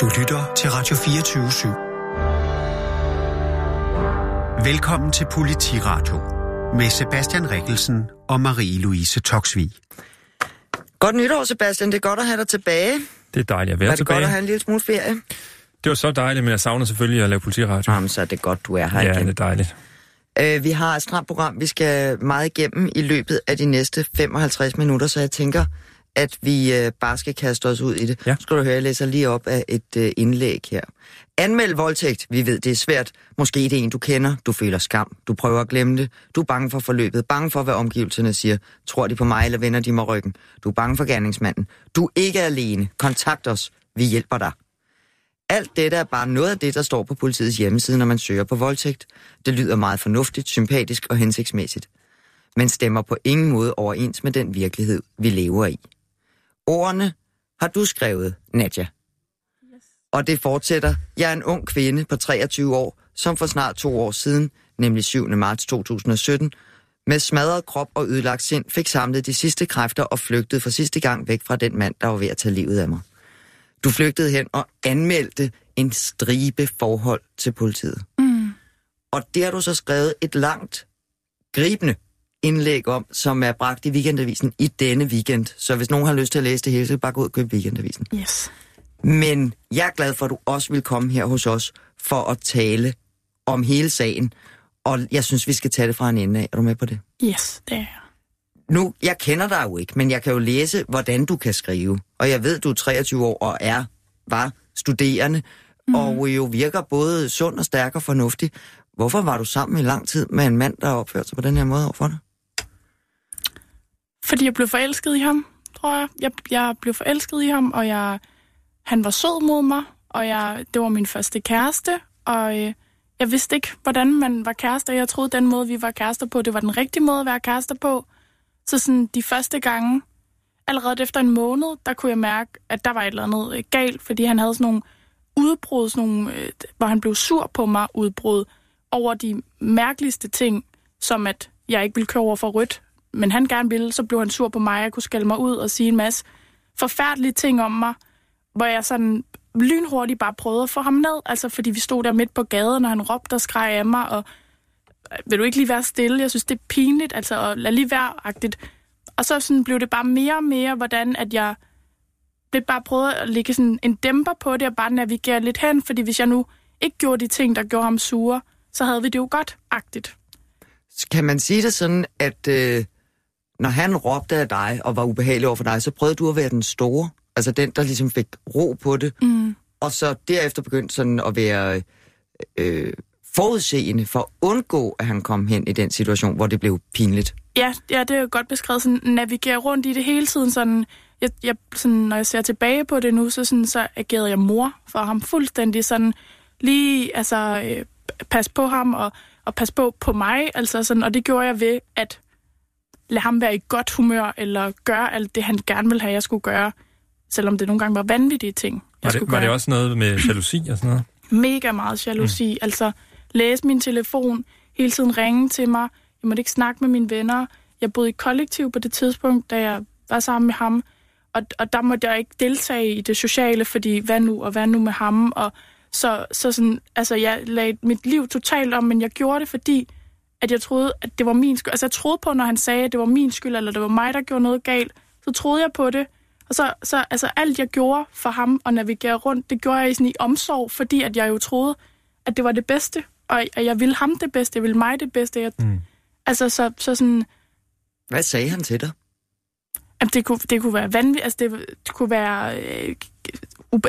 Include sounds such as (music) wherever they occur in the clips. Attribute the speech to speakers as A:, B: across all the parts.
A: Du lytter til Radio 24 /7. Velkommen til Politiradio med Sebastian Rikkelsen og Marie-Louise Toksvig.
B: Godt nytår, Sebastian. Det er godt at have dig tilbage.
C: Det er dejligt at være
B: er det
C: tilbage.
B: godt at have en lille smule ferie?
C: Det var så dejligt, men jeg savner selvfølgelig at lave politiradio.
B: Jamen, så er det godt, du er her
C: ja,
B: igen.
C: det er dejligt.
B: Øh, vi har et stramt program, vi skal meget igennem i løbet af de næste 55 minutter, så jeg tænker, at vi øh, bare skal kaste os ud i det.
C: Ja.
B: Skal du høre, jeg læser lige op af et øh, indlæg her. Anmeld voldtægt. Vi ved, det er svært. Måske det er en, du kender. Du føler skam. Du prøver at glemme det. Du er bange for forløbet. Bange for, hvad omgivelserne siger. Tror de på mig, eller vender de mig ryggen? Du er bange for gerningsmanden. Du er ikke alene. Kontakt os. Vi hjælper dig. Alt dette er bare noget af det, der står på politiets hjemmeside, når man søger på voldtægt. Det lyder meget fornuftigt, sympatisk og hensigtsmæssigt. Men stemmer på ingen måde overens med den virkelighed, vi lever i. Ordene har du skrevet, Nadja. Yes. Og det fortsætter. Jeg er en ung kvinde på 23 år, som for snart to år siden, nemlig 7. marts 2017, med smadret krop og ødelagt sind, fik samlet de sidste kræfter og flygtede for sidste gang væk fra den mand, der var ved at tage livet af mig. Du flygtede hen og anmeldte en stribe forhold til politiet.
D: Mm.
B: Og det har du så skrevet et langt, gribende indlæg om, som er bragt i weekendavisen i denne weekend. Så hvis nogen har lyst til at læse det hele, så bare gå ud og købe weekendavisen.
D: Yes.
B: Men jeg er glad for, at du også vil komme her hos os for at tale om hele sagen. Og jeg synes, vi skal tage det fra en ende af. Er du med på det?
D: Yes, det er jeg.
B: Nu, jeg kender dig jo ikke, men jeg kan jo læse, hvordan du kan skrive. Og jeg ved, du er 23 år og er, var studerende, mm. og jo virker både sund og stærk og fornuftig. Hvorfor var du sammen i lang tid med en mand, der opførte sig på den her måde overfor dig?
D: Fordi jeg blev forelsket i ham, tror jeg. Jeg, jeg blev forelsket i ham, og jeg, han var sød mod mig, og jeg, det var min første kæreste, og øh, jeg vidste ikke, hvordan man var kærester. Jeg troede, den måde, vi var kærester på, det var den rigtige måde at være kærester på. Så sådan de første gange, allerede efter en måned, der kunne jeg mærke, at der var et eller andet øh, galt, fordi han havde sådan nogle udbrud, sådan nogle, øh, hvor han blev sur på mig, udbrud over de mærkeligste ting, som at jeg ikke ville køre over for rødt, men han gerne ville, så blev han sur på mig, jeg kunne skælde mig ud og sige en masse forfærdelige ting om mig, hvor jeg sådan lynhurtigt bare prøvede at få ham ned, altså fordi vi stod der midt på gaden, og han råbte og skreg af mig, og øh, vil du ikke lige være stille? Jeg synes, det er pinligt, altså, og lad lige være-agtigt. Og så sådan blev det bare mere og mere, hvordan at jeg blev bare prøvet at lægge sådan en dæmper på det, og bare navigere lidt hen, fordi hvis jeg nu ikke gjorde de ting, der gjorde ham sure, så havde vi det jo godt-agtigt.
B: Kan man sige det sådan, at øh, når han råbte af dig og var ubehagelig over for dig, så prøvede du at være den store? Altså den, der ligesom fik ro på det,
D: Mm.
B: og så derefter begyndte sådan at være øh, forudseende for at undgå, at han kom hen i den situation, hvor det blev pinligt.
D: Ja, ja, det er jo godt beskrevet. Sådan, navigere rundt i det hele tiden. Sådan, jeg, jeg, sådan, når jeg ser tilbage på det nu, så, sådan, så agerede jeg mor for ham fuldstændig. Sådan, lige altså, øh, pas på ham og, og pas på på mig. Altså, sådan, og det gjorde jeg ved at lade ham være i godt humør, eller gøre alt det, han gerne ville have, jeg skulle gøre. Selvom det nogle gange var vanvittige ting, jeg
C: Var det,
D: skulle
C: var
D: gøre.
C: det også noget med jalousi og sådan noget?
D: mega meget jalousi. Mm. Altså, læse min telefon, hele tiden ringe til mig. Jeg måtte ikke snakke med mine venner. Jeg boede i kollektiv på det tidspunkt, da jeg var sammen med ham. Og, og der måtte jeg ikke deltage i det sociale, fordi hvad nu, og hvad nu med ham? Og så, så sådan, altså, jeg lagde mit liv totalt om, men jeg gjorde det, fordi at jeg troede, at det var min skyld. Altså, jeg troede på, når han sagde, at det var min skyld, eller det var mig, der gjorde noget galt, så troede jeg på det. Og så, så altså, alt jeg gjorde for ham og navigere rundt, det gjorde jeg i, sådan, i omsorg, fordi at jeg jo troede, at det var det bedste. Og at jeg ville ham det bedste, jeg ville mig det bedste. Jeg,
C: Mm.
D: Altså, så, så sådan,
B: Hvad sagde han til dig?
D: at det, kunne, det kunne være vanvittigt. Altså, det, det kunne være øh,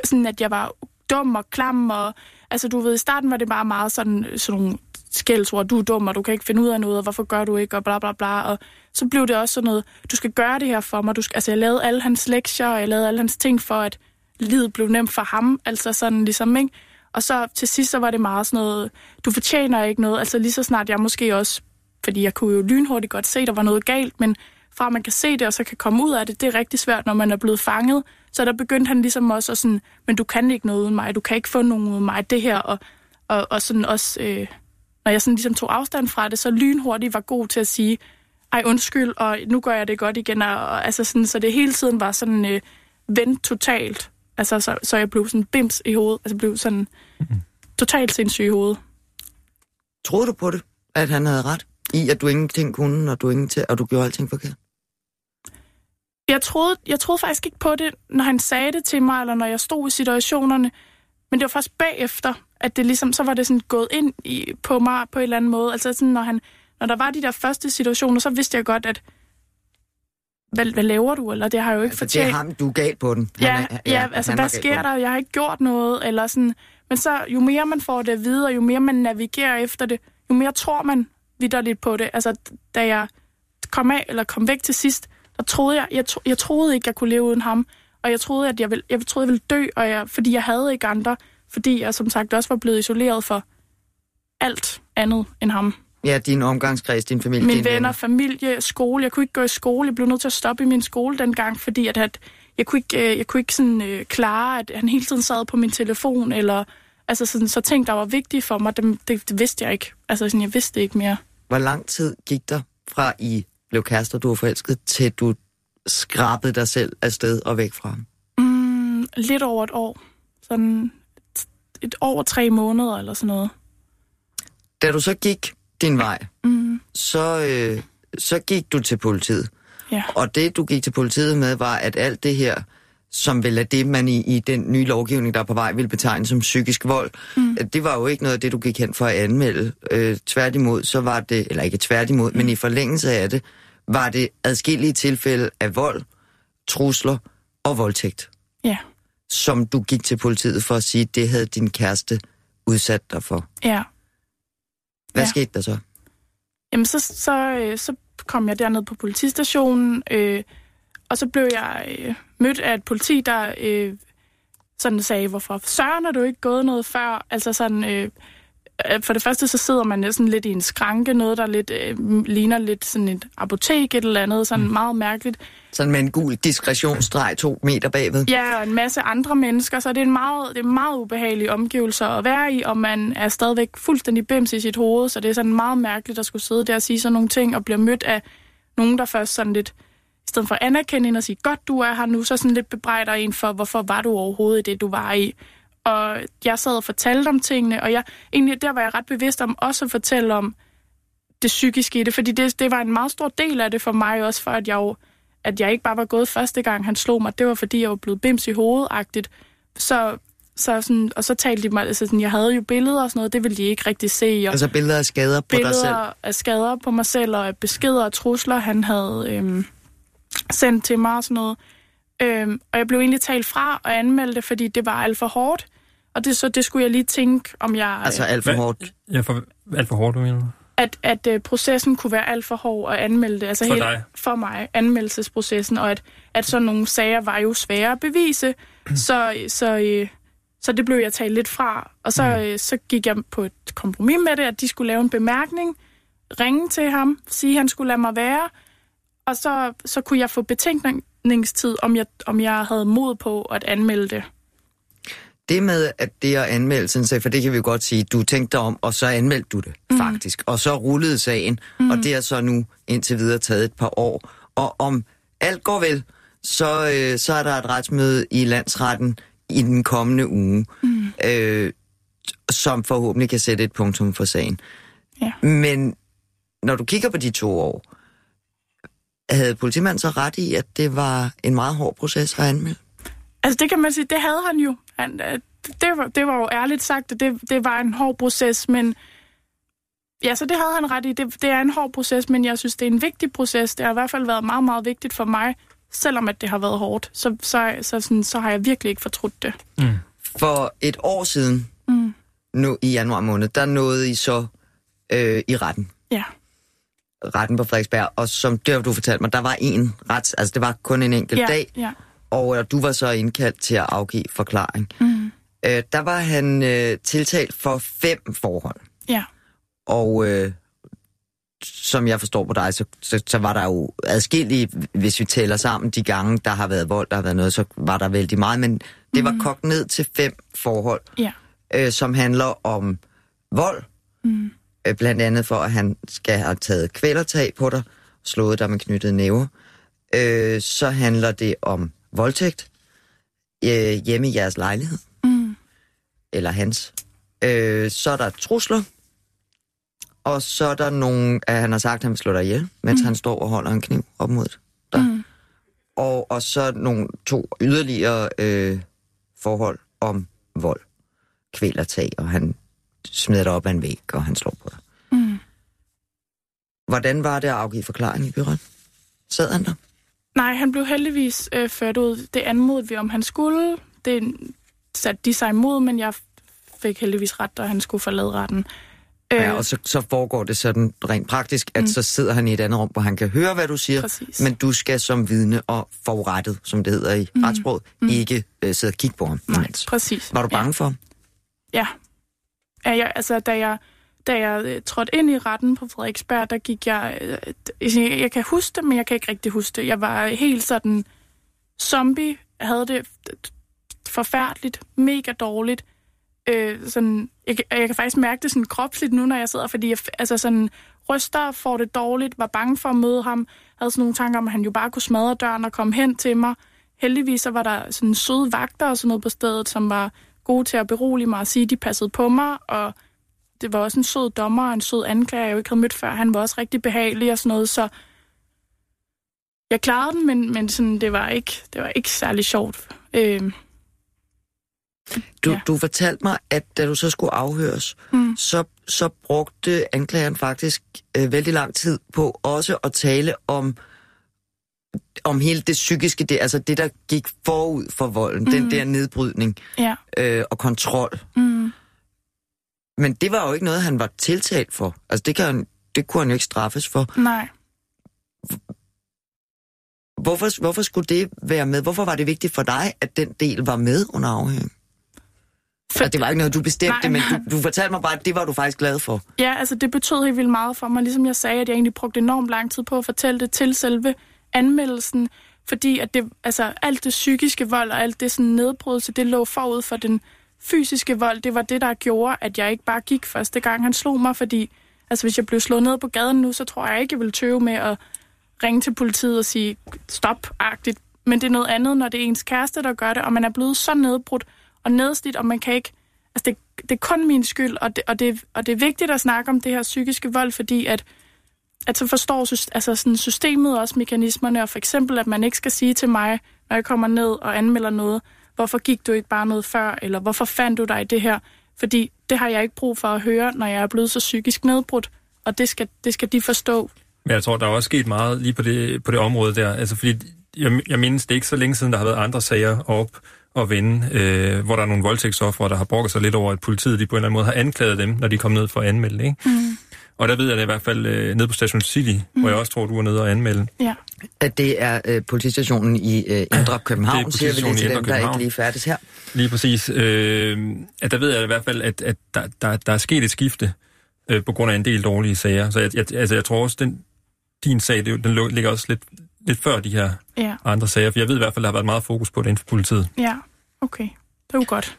D: sådan, at jeg var dum og klam. Og, altså, du ved, i starten var det bare meget sådan, sådan nogle skældsord. Du er dum, og du kan ikke finde ud af noget, og hvorfor gør du ikke, og bla bla bla. Og så blev det også sådan noget, du skal gøre det her for mig. Du skal, altså, jeg lavede alle hans lektier, og jeg lavede alle hans ting for, at livet blev nemt for ham. Altså sådan ligesom, ikke? Og så til sidst, så var det meget sådan noget, du fortjener ikke noget. Altså lige så snart jeg måske også, fordi jeg kunne jo lynhurtigt godt se, der var noget galt, men fra at man kan se det, og så kan komme ud af det, det er rigtig svært, når man er blevet fanget. Så der begyndte han ligesom også at sådan, men du kan ikke noget uden mig, du kan ikke få nogen uden mig, det her, og, og, og sådan også, øh, når jeg sådan ligesom tog afstand fra det, så lynhurtigt var god til at sige, ej undskyld, og nu gør jeg det godt igen, og, og altså sådan, så det hele tiden var sådan øh, vendt totalt. Altså, så, så jeg blev sådan bims i hovedet. Altså, blev sådan totalt sindssyg i hovedet.
B: Troede du på det, at han havde ret i, at du ingenting kunne, og du, ingenting, og du gjorde alting forkert?
D: Jeg troede, jeg troede faktisk ikke på det, når han sagde det til mig, eller når jeg stod i situationerne. Men det var først bagefter, at det ligesom, så var det sådan gået ind i, på mig på en eller anden måde. Altså sådan, når, han, når der var de der første situationer, så vidste jeg godt, at hvad, hvad laver du? Eller det har jeg jo ikke
B: Altså, det er
D: fortjent.
B: ham, du er galt på den.
D: Ja,
B: er-
D: ja, ja altså
B: galt
D: sker der? Jeg har ikke gjort noget, eller sådan. Men så, jo mere man får det at vide, og jo mere man navigerer efter det, jo mere tror man vidderligt på det. Altså, da jeg kom af, eller kom væk til sidst, der troede jeg, jeg, tro, jeg troede ikke, jeg kunne leve uden ham. Og jeg troede, at jeg ville, jeg troede, jeg ville dø, og jeg, fordi jeg havde ikke andre. Fordi jeg som sagt også var blevet isoleret for alt andet end ham.
B: Ja, din omgangskreds, din familie,
D: Mine
B: dine
D: venner, familie, skole. Jeg kunne ikke gå i skole. Jeg blev nødt til at stoppe i min skole dengang, fordi at, at jeg kunne ikke, øh, jeg kunne ikke sådan, øh, klare, at han hele tiden sad på min telefon, eller altså sådan, så ting, der var vigtige for mig, dem, det, det vidste jeg ikke. Altså sådan, jeg vidste ikke mere.
B: Hvor lang tid gik der fra I blev kærester, du var forelsket, til du skrabede dig selv afsted og væk fra ham?
D: Mm, lidt over et år. Sådan et, og tre måneder, eller sådan noget.
B: Da du så gik din vej,
D: Mm,
B: så, øh, så gik du til politiet.
D: ja.
B: Og det, du gik til politiet med, var, at alt det her, som vel er det, man i, i den nye lovgivning, der er på vej, vil betegne som psykisk vold, mm. det var jo ikke noget af det, du gik hen for at anmelde. Øh, tværtimod, så var det, eller ikke tværtimod, mm. men i forlængelse af det, var det adskillige tilfælde af vold, trusler og voldtægt,
D: Ja,
B: som du gik til politiet for at sige, det havde din kæreste udsat dig for.
D: ja.
B: Hvad
D: Ja.
B: skete der så?
D: Jamen, så, så, øh, så kom jeg derned på politistationen, øh, og så blev jeg øh, mødt af et politi, der øh, sådan sagde, hvorfor søren er du ikke gået noget før? Altså sådan, øh, øh, for det første så sidder man næsten lidt i en skranke, noget der lidt øh, ligner lidt sådan et apotek, et eller andet, sådan mm. meget mærkeligt.
B: Sådan med en gul diskretionsstreg to meter bagved.
D: Ja, og en masse andre mennesker, så det er en meget, det er meget ubehagelig omgivelser at være i, og man er stadigvæk fuldstændig bims i sit hoved, så det er sådan meget mærkeligt at skulle sidde der og sige sådan nogle ting, og blive mødt af nogen, der først sådan lidt, i stedet for at anerkende en og sige, godt du er her nu, så sådan lidt bebrejder en for, hvorfor var du overhovedet i det, du var i. Og jeg sad og fortalte om tingene, og jeg, egentlig der var jeg ret bevidst om også at fortælle om det psykiske i det, fordi det, det var en meget stor del af det for mig også, for at jeg jo at jeg ikke bare var gået første gang, han slog mig. Det var, fordi jeg var blevet bims i hovedet-agtigt. Så, så sådan, og så talte de mig, altså sådan, jeg havde jo billeder og sådan noget, det ville de ikke rigtig se. Og
B: Altså billeder af skader på dig selv.
D: billeder af skader på mig selv, og af beskeder og trusler, han havde øhm, sendt til mig og sådan noget. Øhm, og jeg blev egentlig talt fra og anmeldte, fordi det var alt for hårdt. Og det, så det skulle jeg lige tænke, om jeg...
B: Altså alt for hårdt.
C: Ja, for, alt for hårdt, du mener
D: at, at øh, processen kunne være alt for hård at anmelde det. Altså
C: For
D: helt,
C: dig?
D: For mig, anmeldelsesprocessen, og at, at sådan nogle sager var jo svære at bevise. så, så, øh, så det blev jeg talt lidt fra. Og så,
C: Mm.
D: øh, så gik jeg på et kompromis med det, at de skulle lave en bemærkning, ringe til ham, sige, at han skulle lade mig være, og så, så kunne jeg få betænkningstid, om jeg, om jeg havde mod på at anmelde det.
B: Det med, at det at anmelde sådan sag, for det kan vi jo godt sige, du tænkte dig om, og så anmeldte du det mm. faktisk. Og så rullede sagen, mm. og det er så nu indtil videre taget et par år. Og om alt går vel, så, øh, så er der et retsmøde i landsretten i den kommende uge, mm. øh, som forhåbentlig kan sætte et punktum for sagen.
D: Ja.
B: Men når du kigger på de to år, havde politimanden så ret i, at det var en meget hård proces at anmelde?
D: Altså det kan man sige, det havde han jo. Han, øh, det, var, det var jo ærligt sagt, at det, det var en hård proces, men ja, så det havde han ret i. Det, det er en hård proces, men jeg synes, det er en vigtig proces. Det har i hvert fald været meget, meget vigtigt for mig, selvom at det har været hårdt. Så, så, så, sådan, så har jeg virkelig ikke fortrudt det.
C: Mm.
B: For et år siden,
D: Mm.
B: nu i januar måned, der nåede I så øh, i retten.
D: Ja.
B: Retten på Frederiksberg. Og som det har du fortalt mig, der var en rets, altså det var kun en enkelt
D: Ja,
B: dag,
D: ja.
B: Og øh, du var så indkaldt til at afgive forklaring.
D: Mm.
B: Øh, der var han øh, tiltalt for fem forhold.
D: Ja.
B: Og øh, som jeg forstår på dig, så, så, så var der jo adskillige, hvis vi tæller sammen de gange, der har været vold, der har været noget, så var der vældig meget, men det var kogt ned til fem forhold,
D: Ja.
B: øh, som handler om vold,
D: Mm.
B: øh, blandt andet for, at han skal have taget kvælertag på dig, slået dig med knyttede næver. Øh, så handler det om voldtægt. øh, hjemme i jeres lejlighed.
D: Mm.
B: Eller hans. Øh, så er der trusler. Og så er der nogle, at han har sagt, at han vil slå dig ihjel, mens mm. han står og holder en kniv op mod dig.
D: Mm.
B: Og, og så nogle to yderligere øh, forhold om vold. Kvælertag, og han smider dig op ad en væg, og han slår på dig.
D: Mm.
B: Hvordan var det at afgive forklaring i byret? Sad han der?
D: Nej, han blev heldigvis øh, ført ud. Det anmodede vi, om han skulle. Det satte de sig imod, men jeg fik heldigvis ret, da han skulle forlade retten. Øh,
B: Ja, og så, så foregår det sådan rent praktisk, at mm. så sidder han i et andet rum, hvor han kan høre, hvad du siger,
D: Præcis.
B: men du skal som vidne og forurettet, som det hedder i mm. retssproget, mm. ikke øh, sidde og kigge på ham.
D: Nej, præcis.
B: Var du bange for ham?
D: Ja. ja jeg, altså, da jeg, da jeg øh, trådte ind i retten på Frederiksberg, der gik jeg... Øh, jeg, jeg kan huske det, men jeg kan ikke rigtig huske det. Jeg var helt sådan zombie. Jeg havde det forfærdeligt, mega dårligt. Øh, sådan, jeg, jeg kan faktisk mærke det sådan kropsligt nu, når jeg sidder, fordi jeg altså sådan, ryster, får det dårligt, var bange for at møde ham, havde sådan nogle tanker om, at han jo bare kunne smadre døren og komme hen til mig. Heldigvis så var der sådan søde vagter og sådan noget på stedet, som var gode til at berolige mig og sige, at de passede på mig, og det var også en sød dommer og en sød anklager, jeg jo ikke havde mødt før. Han var også rigtig behagelig og sådan noget, så jeg klarede den, men, men sådan, det, var ikke, det var ikke særlig sjovt. Øh,
B: Du,
D: Ja.
B: du fortalte mig, at da du så skulle afhøres,
D: Mm.
B: så, så brugte anklageren faktisk øh, vældig lang tid på også at tale om om hele det psykiske, det, altså det, der gik forud for volden, mm. den der nedbrydning
D: ja.
B: øh, og kontrol.
D: Mm.
B: Men det var jo ikke noget, han var tiltalt for. Altså det, kan han, det kunne han jo ikke straffes for.
D: Nej.
B: Hvorfor, hvorfor skulle det være med? Hvorfor var det vigtigt for dig, at den del var med under afhøringen?
D: For,
B: Og det var ikke noget, du bestemte,
D: Nej.
B: men du, du fortalte mig bare, at det var du faktisk glad for.
D: Ja, altså det betød helt vildt meget for mig. Ligesom jeg sagde, at jeg egentlig brugte enormt lang tid på at fortælle det til selve anmeldelsen. Fordi at det, altså, alt det psykiske vold og alt det sådan nedbrydelse, det lå forud for den fysiske vold. Det var det, der gjorde, at jeg ikke bare gik første gang, han slog mig. Fordi altså, hvis jeg blev slået ned på gaden nu, så tror jeg ikke, jeg ville tøve med at ringe til politiet og sige stop-agtigt. Men det er noget andet, når det er ens kæreste, der gør det, og man er blevet så nedbrudt og nedslidt, og man kan ikke... Altså, det, det er kun min skyld, og det, og, det, og det er vigtigt at snakke om det her psykiske vold, fordi at, at så forstår altså sådan systemet også mekanismerne, og for eksempel, at man ikke skal sige til mig, når jeg kommer ned og anmelder noget, hvorfor gik du ikke bare noget før, eller hvorfor fandt du dig i det her? Fordi det har jeg ikke brug for at høre, når jeg er blevet så psykisk nedbrudt, og det skal, det skal de forstå.
C: Men jeg tror, der er også sket meget lige på det, på det område der. Altså, fordi jeg, jeg mindes, det er ikke så længe siden, der har været andre sager op og vende, øh, hvor der er nogle voldtægtsoffere, der har brokket sig lidt over, at politiet de på en eller anden måde har anklaget dem, når de kom ned for at anmelde. Ikke?
D: Mm.
C: Og der ved jeg det i hvert fald øh, nede på Station City, mm. hvor jeg også tror, du var nede og anmelde.
D: Ja.
B: At det er øh, politistationen i øh, Indre København,
C: Det er
B: siger vi lige
C: politistationen i
B: til dem, der ikke lige færdes her.
C: Lige præcis. Øh, at der ved jeg i hvert fald, at, at der, der, der er sket et skifte øh, på grund af en del dårlige sager. Så jeg, jeg, altså, jeg tror også, den, din sag, det, er jo- den ligger også lidt, lidt før de her
D: Ja,
C: andre sager. For jeg ved i hvert fald, der har været meget fokus på det inden for politiet.
D: ja, okay. Det var godt.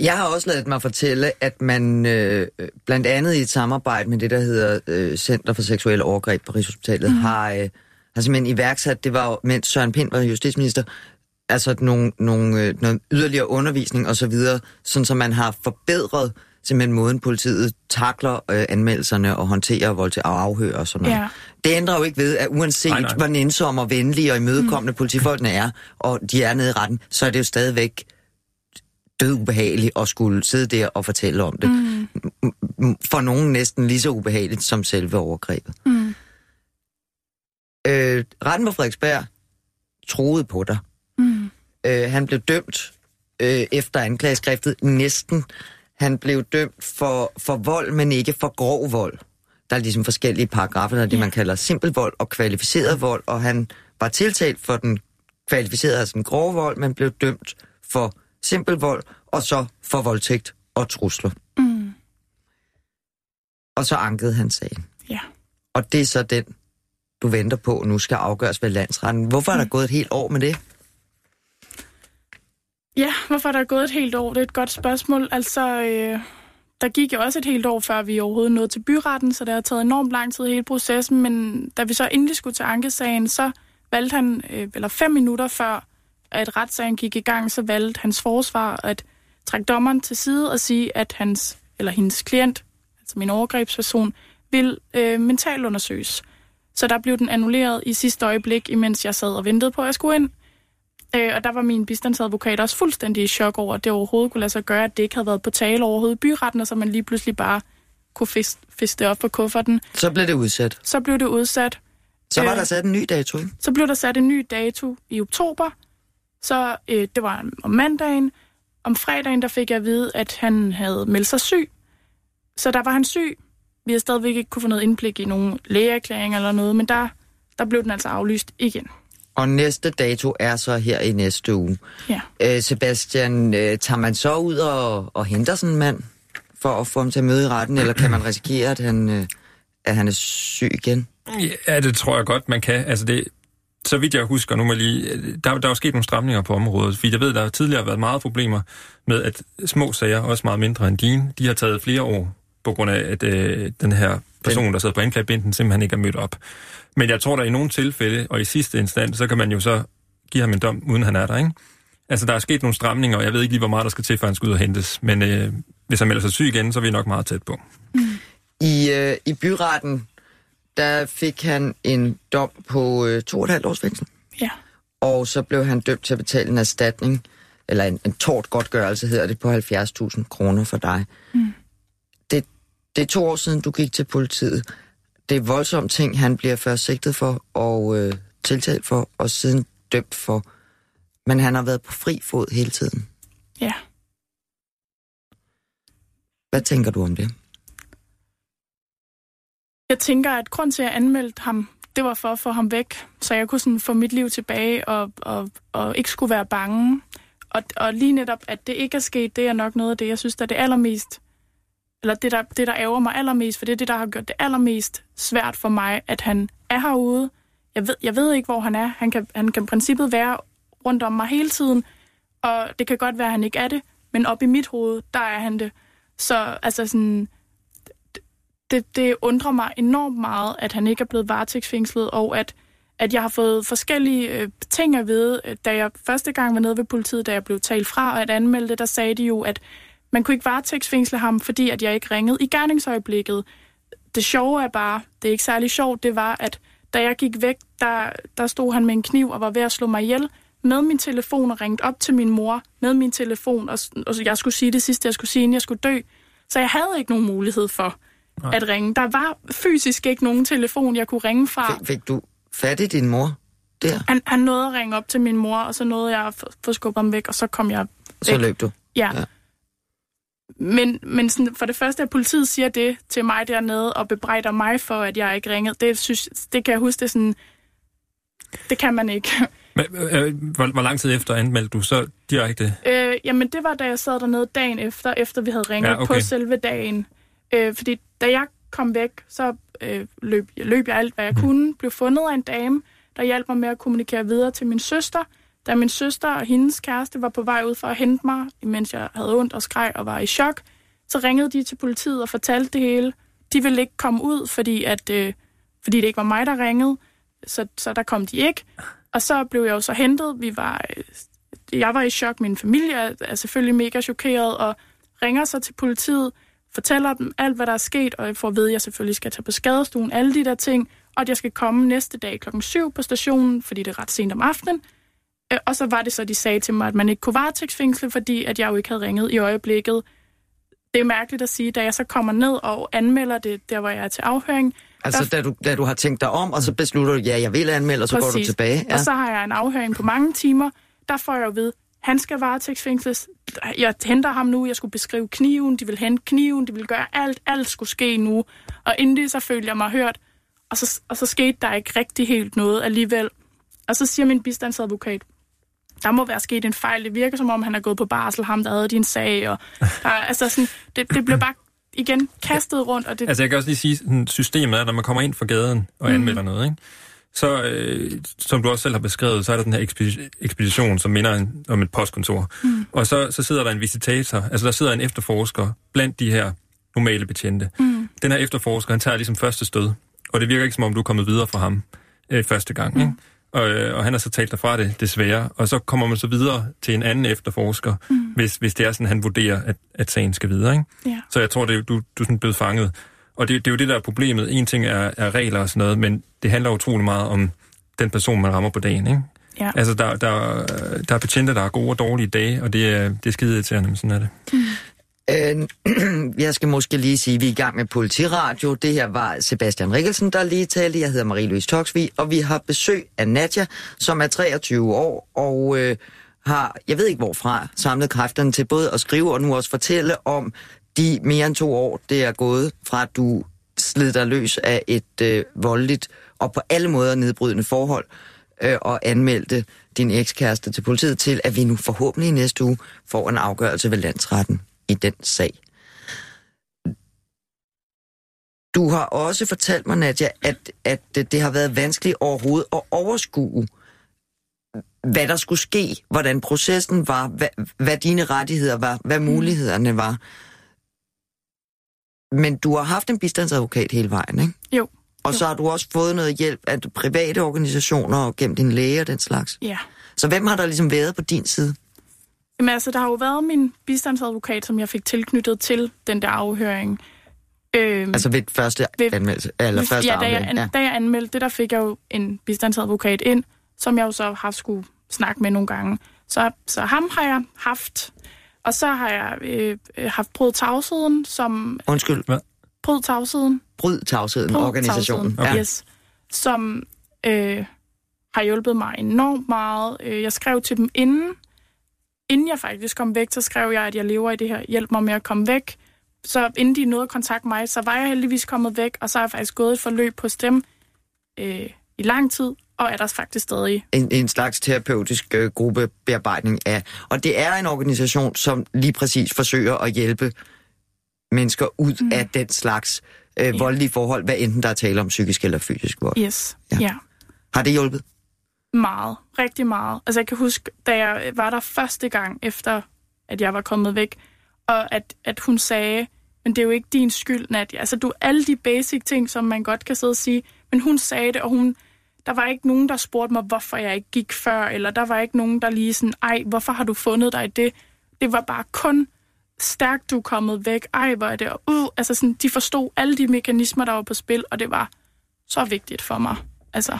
B: Jeg har også ladet mig fortælle, at man øh, blandt andet i et samarbejde med det, der hedder øh, Center for Seksuelle Overgreb på Rigshospitalet, mm. har, øh, har simpelthen iværksat, det var mens Søren Pind var justitsminister, altså nogle, nogle, øh, noget yderligere undervisning osv., sådan så man har forbedret simpelthen måden, politiet takler øh, anmeldelserne og håndterer vold til og afhør og sådan noget.
D: Ja.
B: Det ændrer jo ikke ved, at uanset
C: Nej, nej.
B: hvor nænsomme og venlige og imødekommende mm. politifolkene er, og de er nede i retten, så er det jo stadigvæk død ubehageligt at skulle sidde der og fortælle om det.
D: Mm.
B: Mm. For nogen næsten lige så ubehageligt som selve overgrebet.
D: Mm.
B: Øh, retten på Frederiksberg troede på dig.
D: Mm.
B: Øh, han blev dømt øh, efter anklageskriftet næsten. Han blev dømt for, for vold, men ikke for grov vold. Der er ligesom forskellige paragrafer, der er det,
D: Ja.
B: man kalder simpel vold og kvalificeret vold, og han var tiltalt for den kvalificerede, altså den grove vold, men blev dømt for simpel vold, og så for voldtægt og trusler.
D: Mm.
B: Og så ankede han sagen.
D: Ja.
B: Og det er så den, du venter på, nu skal afgøres ved landsretten. Hvorfor er der gået et helt år med det?
D: Ja, hvorfor er der gået et helt år? Det er et godt spørgsmål. Altså, øh, der gik jo også et helt år, før vi overhovedet nåede til byretten, så det har taget enormt lang tid hele processen. Men da vi så endelig skulle til ankesagen, så valgte han, øh, eller fem minutter før at retssagen gik i gang, så valgte hans forsvar at trække dommeren til side og sige, at hans eller hendes klient, altså min overgrebsperson, vil øh, mentalundersøges. Så der blev den annulleret i sidste øjeblik, imens jeg sad og ventede på, at jeg skulle ind. Øh, og der var min bistandsadvokat også fuldstændig i chok over, at det overhovedet kunne lade sig gøre, at det ikke havde været på tale overhovedet i byretten, og så man lige pludselig bare kunne fiske, det op på kufferten.
B: Så blev det udsat.
D: Så blev det udsat.
B: Så var
D: Øh,
B: der sat en ny dato, ikke?
D: Så blev der sat en ny dato i oktober. Så øh, det var om mandagen. Om fredagen der fik jeg at vide, at han havde meldt sig syg. Så der var han syg. Vi har stadigvæk ikke kunne få noget indblik i nogen lægeerklæring eller noget, men der, der blev den altså aflyst igen.
B: Og næste dato er så her i næste uge.
D: Ja.
B: Øh, Sebastian, øh, tager man så ud og, og henter sådan en mand for at få ham til at møde i retten, eller kan man risikere, at han, øh, at han er syg igen?
C: Ja, det tror jeg godt, man kan. Altså det, så vidt jeg husker, nu må lige, der, der er jo sket nogle stramninger på området, fordi jeg ved, der har tidligere været meget problemer med, at små sager, også meget mindre end dine, de har taget flere år, på grund af, at øh, den her person, der sidder på anklagebinden, simpelthen ikke er mødt op. Men jeg tror, der i nogle tilfælde, og i sidste instans, så kan man jo så give ham en dom, uden han er der, ikke? Altså, der er sket nogle stramninger, og jeg ved ikke lige, hvor meget der skal til, for han skal ud og hentes. Men øh, hvis han melder sig syg igen, så er vi nok meget tæt på. Mm.
B: I, øh, I byretten, der fik han en dom på øh, to og et halvt års fængsel.
D: Ja.
B: Og så blev han dømt til at betale en erstatning, eller en, en tort godtgørelse hedder det, på 70.000 kroner for dig. Mm. Det, det er to år siden, du gik til politiet. Det er voldsomme ting, han bliver først sigtet for og øh, tiltalt for, og siden dømt for. Men han har været på fri fod hele tiden.
D: Ja.
B: Hvad tænker du om det?
D: Jeg tænker, at grund til, at jeg anmeldte ham, det var for at få ham væk, så jeg kunne sådan få mit liv tilbage og, og, og ikke skulle være bange. Og, og lige netop, at det ikke er sket, det er nok noget af det, jeg synes, der er det allermest, eller det der, det, der ærger mig allermest, for det er det, der har gjort det allermest svært for mig, at han er herude. Jeg ved, jeg ved ikke, hvor han er. Han kan, han kan i princippet være rundt om mig hele tiden, og det kan godt være, at han ikke er det, men op i mit hoved, der er han det. Så altså sådan, det, det undrer mig enormt meget, at han ikke er blevet varetægtsfængslet, og at, at jeg har fået forskellige øh, ting at vide. Da jeg første gang var nede ved politiet, da jeg blev talt fra og at anmeldte, der sagde de jo, at man kunne ikke varetægtsfængsle ham, fordi at jeg ikke ringede i gerningsøjeblikket. Det sjove er bare, det er ikke særlig sjovt, det var, at da jeg gik væk, der, der stod han med en kniv og var ved at slå mig ihjel med min telefon og ringte op til min mor med min telefon, og, og jeg skulle sige det sidste, jeg skulle sige, inden jeg skulle dø. Så jeg havde ikke nogen mulighed for Nej. at ringe. Der var fysisk ikke nogen telefon, jeg kunne ringe fra.
B: Fik, fik du fat i din mor der?
D: Han, han nåede at ringe op til min mor, og så nåede jeg at få- skubbet ham væk, og så kom jeg
B: Så
D: væk.
B: løb du.
D: Ja.
B: Ja.
D: Men, men sådan, for det første, at politiet siger det til mig dernede, og bebrejder mig for, at jeg ikke ringede, det, synes, det kan jeg huske, det er sådan, det kan man ikke. (laughs)
C: Men, øh, hvor, hvor lang tid efter anmeldte du så direkte?
D: Øh, jamen, det var, da jeg sad dernede dagen efter, efter vi havde ringet
C: Ja, okay.
D: på selve dagen. Øh, fordi da jeg kom væk, så øh, løb, løb jeg alt, hvad jeg mm. kunne. Blev fundet af en dame, der hjalp mig med at kommunikere videre til min søster. Da min søster og hendes kæreste var på vej ud for at hente mig, mens jeg havde ondt og skreg og var i chok, så ringede de til politiet og fortalte det hele. De ville ikke komme ud, fordi, at, øh, fordi det ikke var mig, der ringede. Så, så der kom de ikke. Og så blev jeg jo så hentet. Vi var, øh, jeg var i chok. Min familie er, er selvfølgelig mega chokeret og ringer så til politiet, fortæller dem alt, hvad der er sket, og jeg får at vide, at jeg selvfølgelig skal tage på skadestuen, alle de der ting, og at jeg skal komme næste dag klokken 7 på stationen, fordi det er ret sent om aftenen. Øh, Og så var det så, de sagde til mig, at man ikke kunne varetægtsfængsle, fordi at jeg jo ikke havde ringet i øjeblikket. Det er mærkeligt at sige, da jeg så kommer ned og anmelder det, der hvor jeg er til afhøring.
B: Altså,
D: der-
B: da du, da du har tænkt dig om, og så beslutter du, ja, jeg vil anmelde, og så går du tilbage.
D: Ja. Og så har jeg en afhøring på mange timer. Der får jeg jo ved, han skal varetægtsfængsles. Jeg henter ham nu, jeg skulle beskrive kniven, de vil hente kniven, de vil gøre alt, alt skulle ske nu. Og det, så følte jeg mig hørt, og så, og så skete der ikke rigtig helt noget alligevel. Og så siger min bistandsadvokat, der må være sket en fejl. Det virker som om, han er gået på barsel, ham der havde din sag. Og der, er- altså sådan, det, det blev bare igen kastet rundt. Og det,
C: Altså jeg kan også lige sige, sådan, systemet er, når man kommer ind fra gaden og anmelder noget, ikke? Så øh, som du også selv har beskrevet, så er der den her ekspedi- ekspedition, som minder om et postkontor. Mm. Og så, så sidder der en visitator, altså der sidder en efterforsker blandt de her normale betjente. Mm. Den her efterforsker, han tager ligesom første stød, og det virker ikke som om, du er kommet videre fra ham øh, første gang. Mm. Ikke? og, øh, og han har så talt derfra det, desværre. Og så kommer man så videre til en anden efterforsker, mm. hvis, hvis det er sådan, han vurderer, at, at sagen skal videre. Ikke?
D: Ja.
C: Så jeg tror, det, du, du er sådan blevet fanget. Og det, det er jo det, der er problemet. En ting er, er regler og sådan noget, men det handler utrolig meget om den person, man rammer på dagen. Ikke?
D: Ja.
C: Altså, der, der, der er betjente, der har gode og dårlige dage, og det er, det er skide irriterende, men sådan er det.
B: Øh, jeg skal måske lige sige, at vi er i gang med Politiradio. Det her var Sebastian Rikkelsen, der lige talte. Jeg hedder Marie-Louise Toksvig, og vi har besøg af Nadja, som er 23 år, og øh, har, jeg ved ikke hvorfra, samlet kræfterne til både at skrive og nu også fortælle om de mere end to år, det er gået fra, at du slid dig løs af et øh, voldeligt og på alle måder nedbrydende forhold, øh, og anmeldte din ekskæreste til politiet til, at vi nu forhåbentlig i næste uge får en afgørelse ved landsretten i den sag. Du har også fortalt mig, Nadia, at, at det har været vanskeligt overhovedet at overskue, hvad der skulle ske, hvordan processen var, hvad, hvad dine rettigheder var, hvad mulighederne var. Men du har haft en bistandsadvokat hele vejen, ikke?
D: Jo.
B: Og så har du også fået noget hjælp af private organisationer og gennem din læge og den slags.
D: Ja.
B: Så hvem har der ligesom været på din side?
D: Jamen altså, der har jo været min bistandsadvokat, som jeg fik tilknyttet til den der afhøring. Øhm,
B: Altså ved første
D: Ved-
B: anmeldelse, eller
D: Hvis-
B: første
D: ja, da jeg, an, da jeg anmeldte det, der fik jeg jo en bistandsadvokat ind, som jeg jo så har skulle snakke med nogle gange. Så, så ham har jeg haft. Og så har jeg øh, øh, haft Bryd Tavsheden, som...
B: Undskyld,
D: Bryd Tavsheden.
B: bryd tavsheden, organisationen.
D: Tavsheden,
B: Ja.
D: Yes. Som øh, har hjulpet mig enormt meget. Øh, Jeg skrev til dem inden, inden jeg faktisk kom væk, så skrev jeg, at jeg lever i det her. Hjælp mig med at komme væk. Så inden de nåede at kontakte mig, så var jeg heldigvis kommet væk, og så har jeg faktisk gået et forløb hos dem øh, i lang tid, og er der faktisk stadig.
B: En, en slags terapeutisk øh, gruppebearbejdning af. Og det er en organisation, som lige præcis forsøger at hjælpe mennesker ud mm. af den slags øh, voldelige forhold, hvad enten der er tale om psykisk eller fysisk vold.
D: Yes,
B: Ja.
D: ja. ja.
B: Har det hjulpet?
D: Meget. Rigtig meget. Altså jeg kan huske, da jeg var der første gang, efter at jeg var kommet væk, og at, at hun sagde, men det er jo ikke din skyld, Nadia. Altså du, alle de basic ting, som man godt kan sidde og sige, men hun sagde det, og hun, der var ikke nogen, der spurgte mig, hvorfor jeg ikke gik før, eller der var ikke nogen, der lige sådan, ej, hvorfor har du fundet dig i det? Det var bare kun stærkt, du er kommet væk. Ej, hvor er det, og, uh, altså sådan, de forstod alle de mekanismer, der var på spil, og det var så vigtigt for mig. Altså,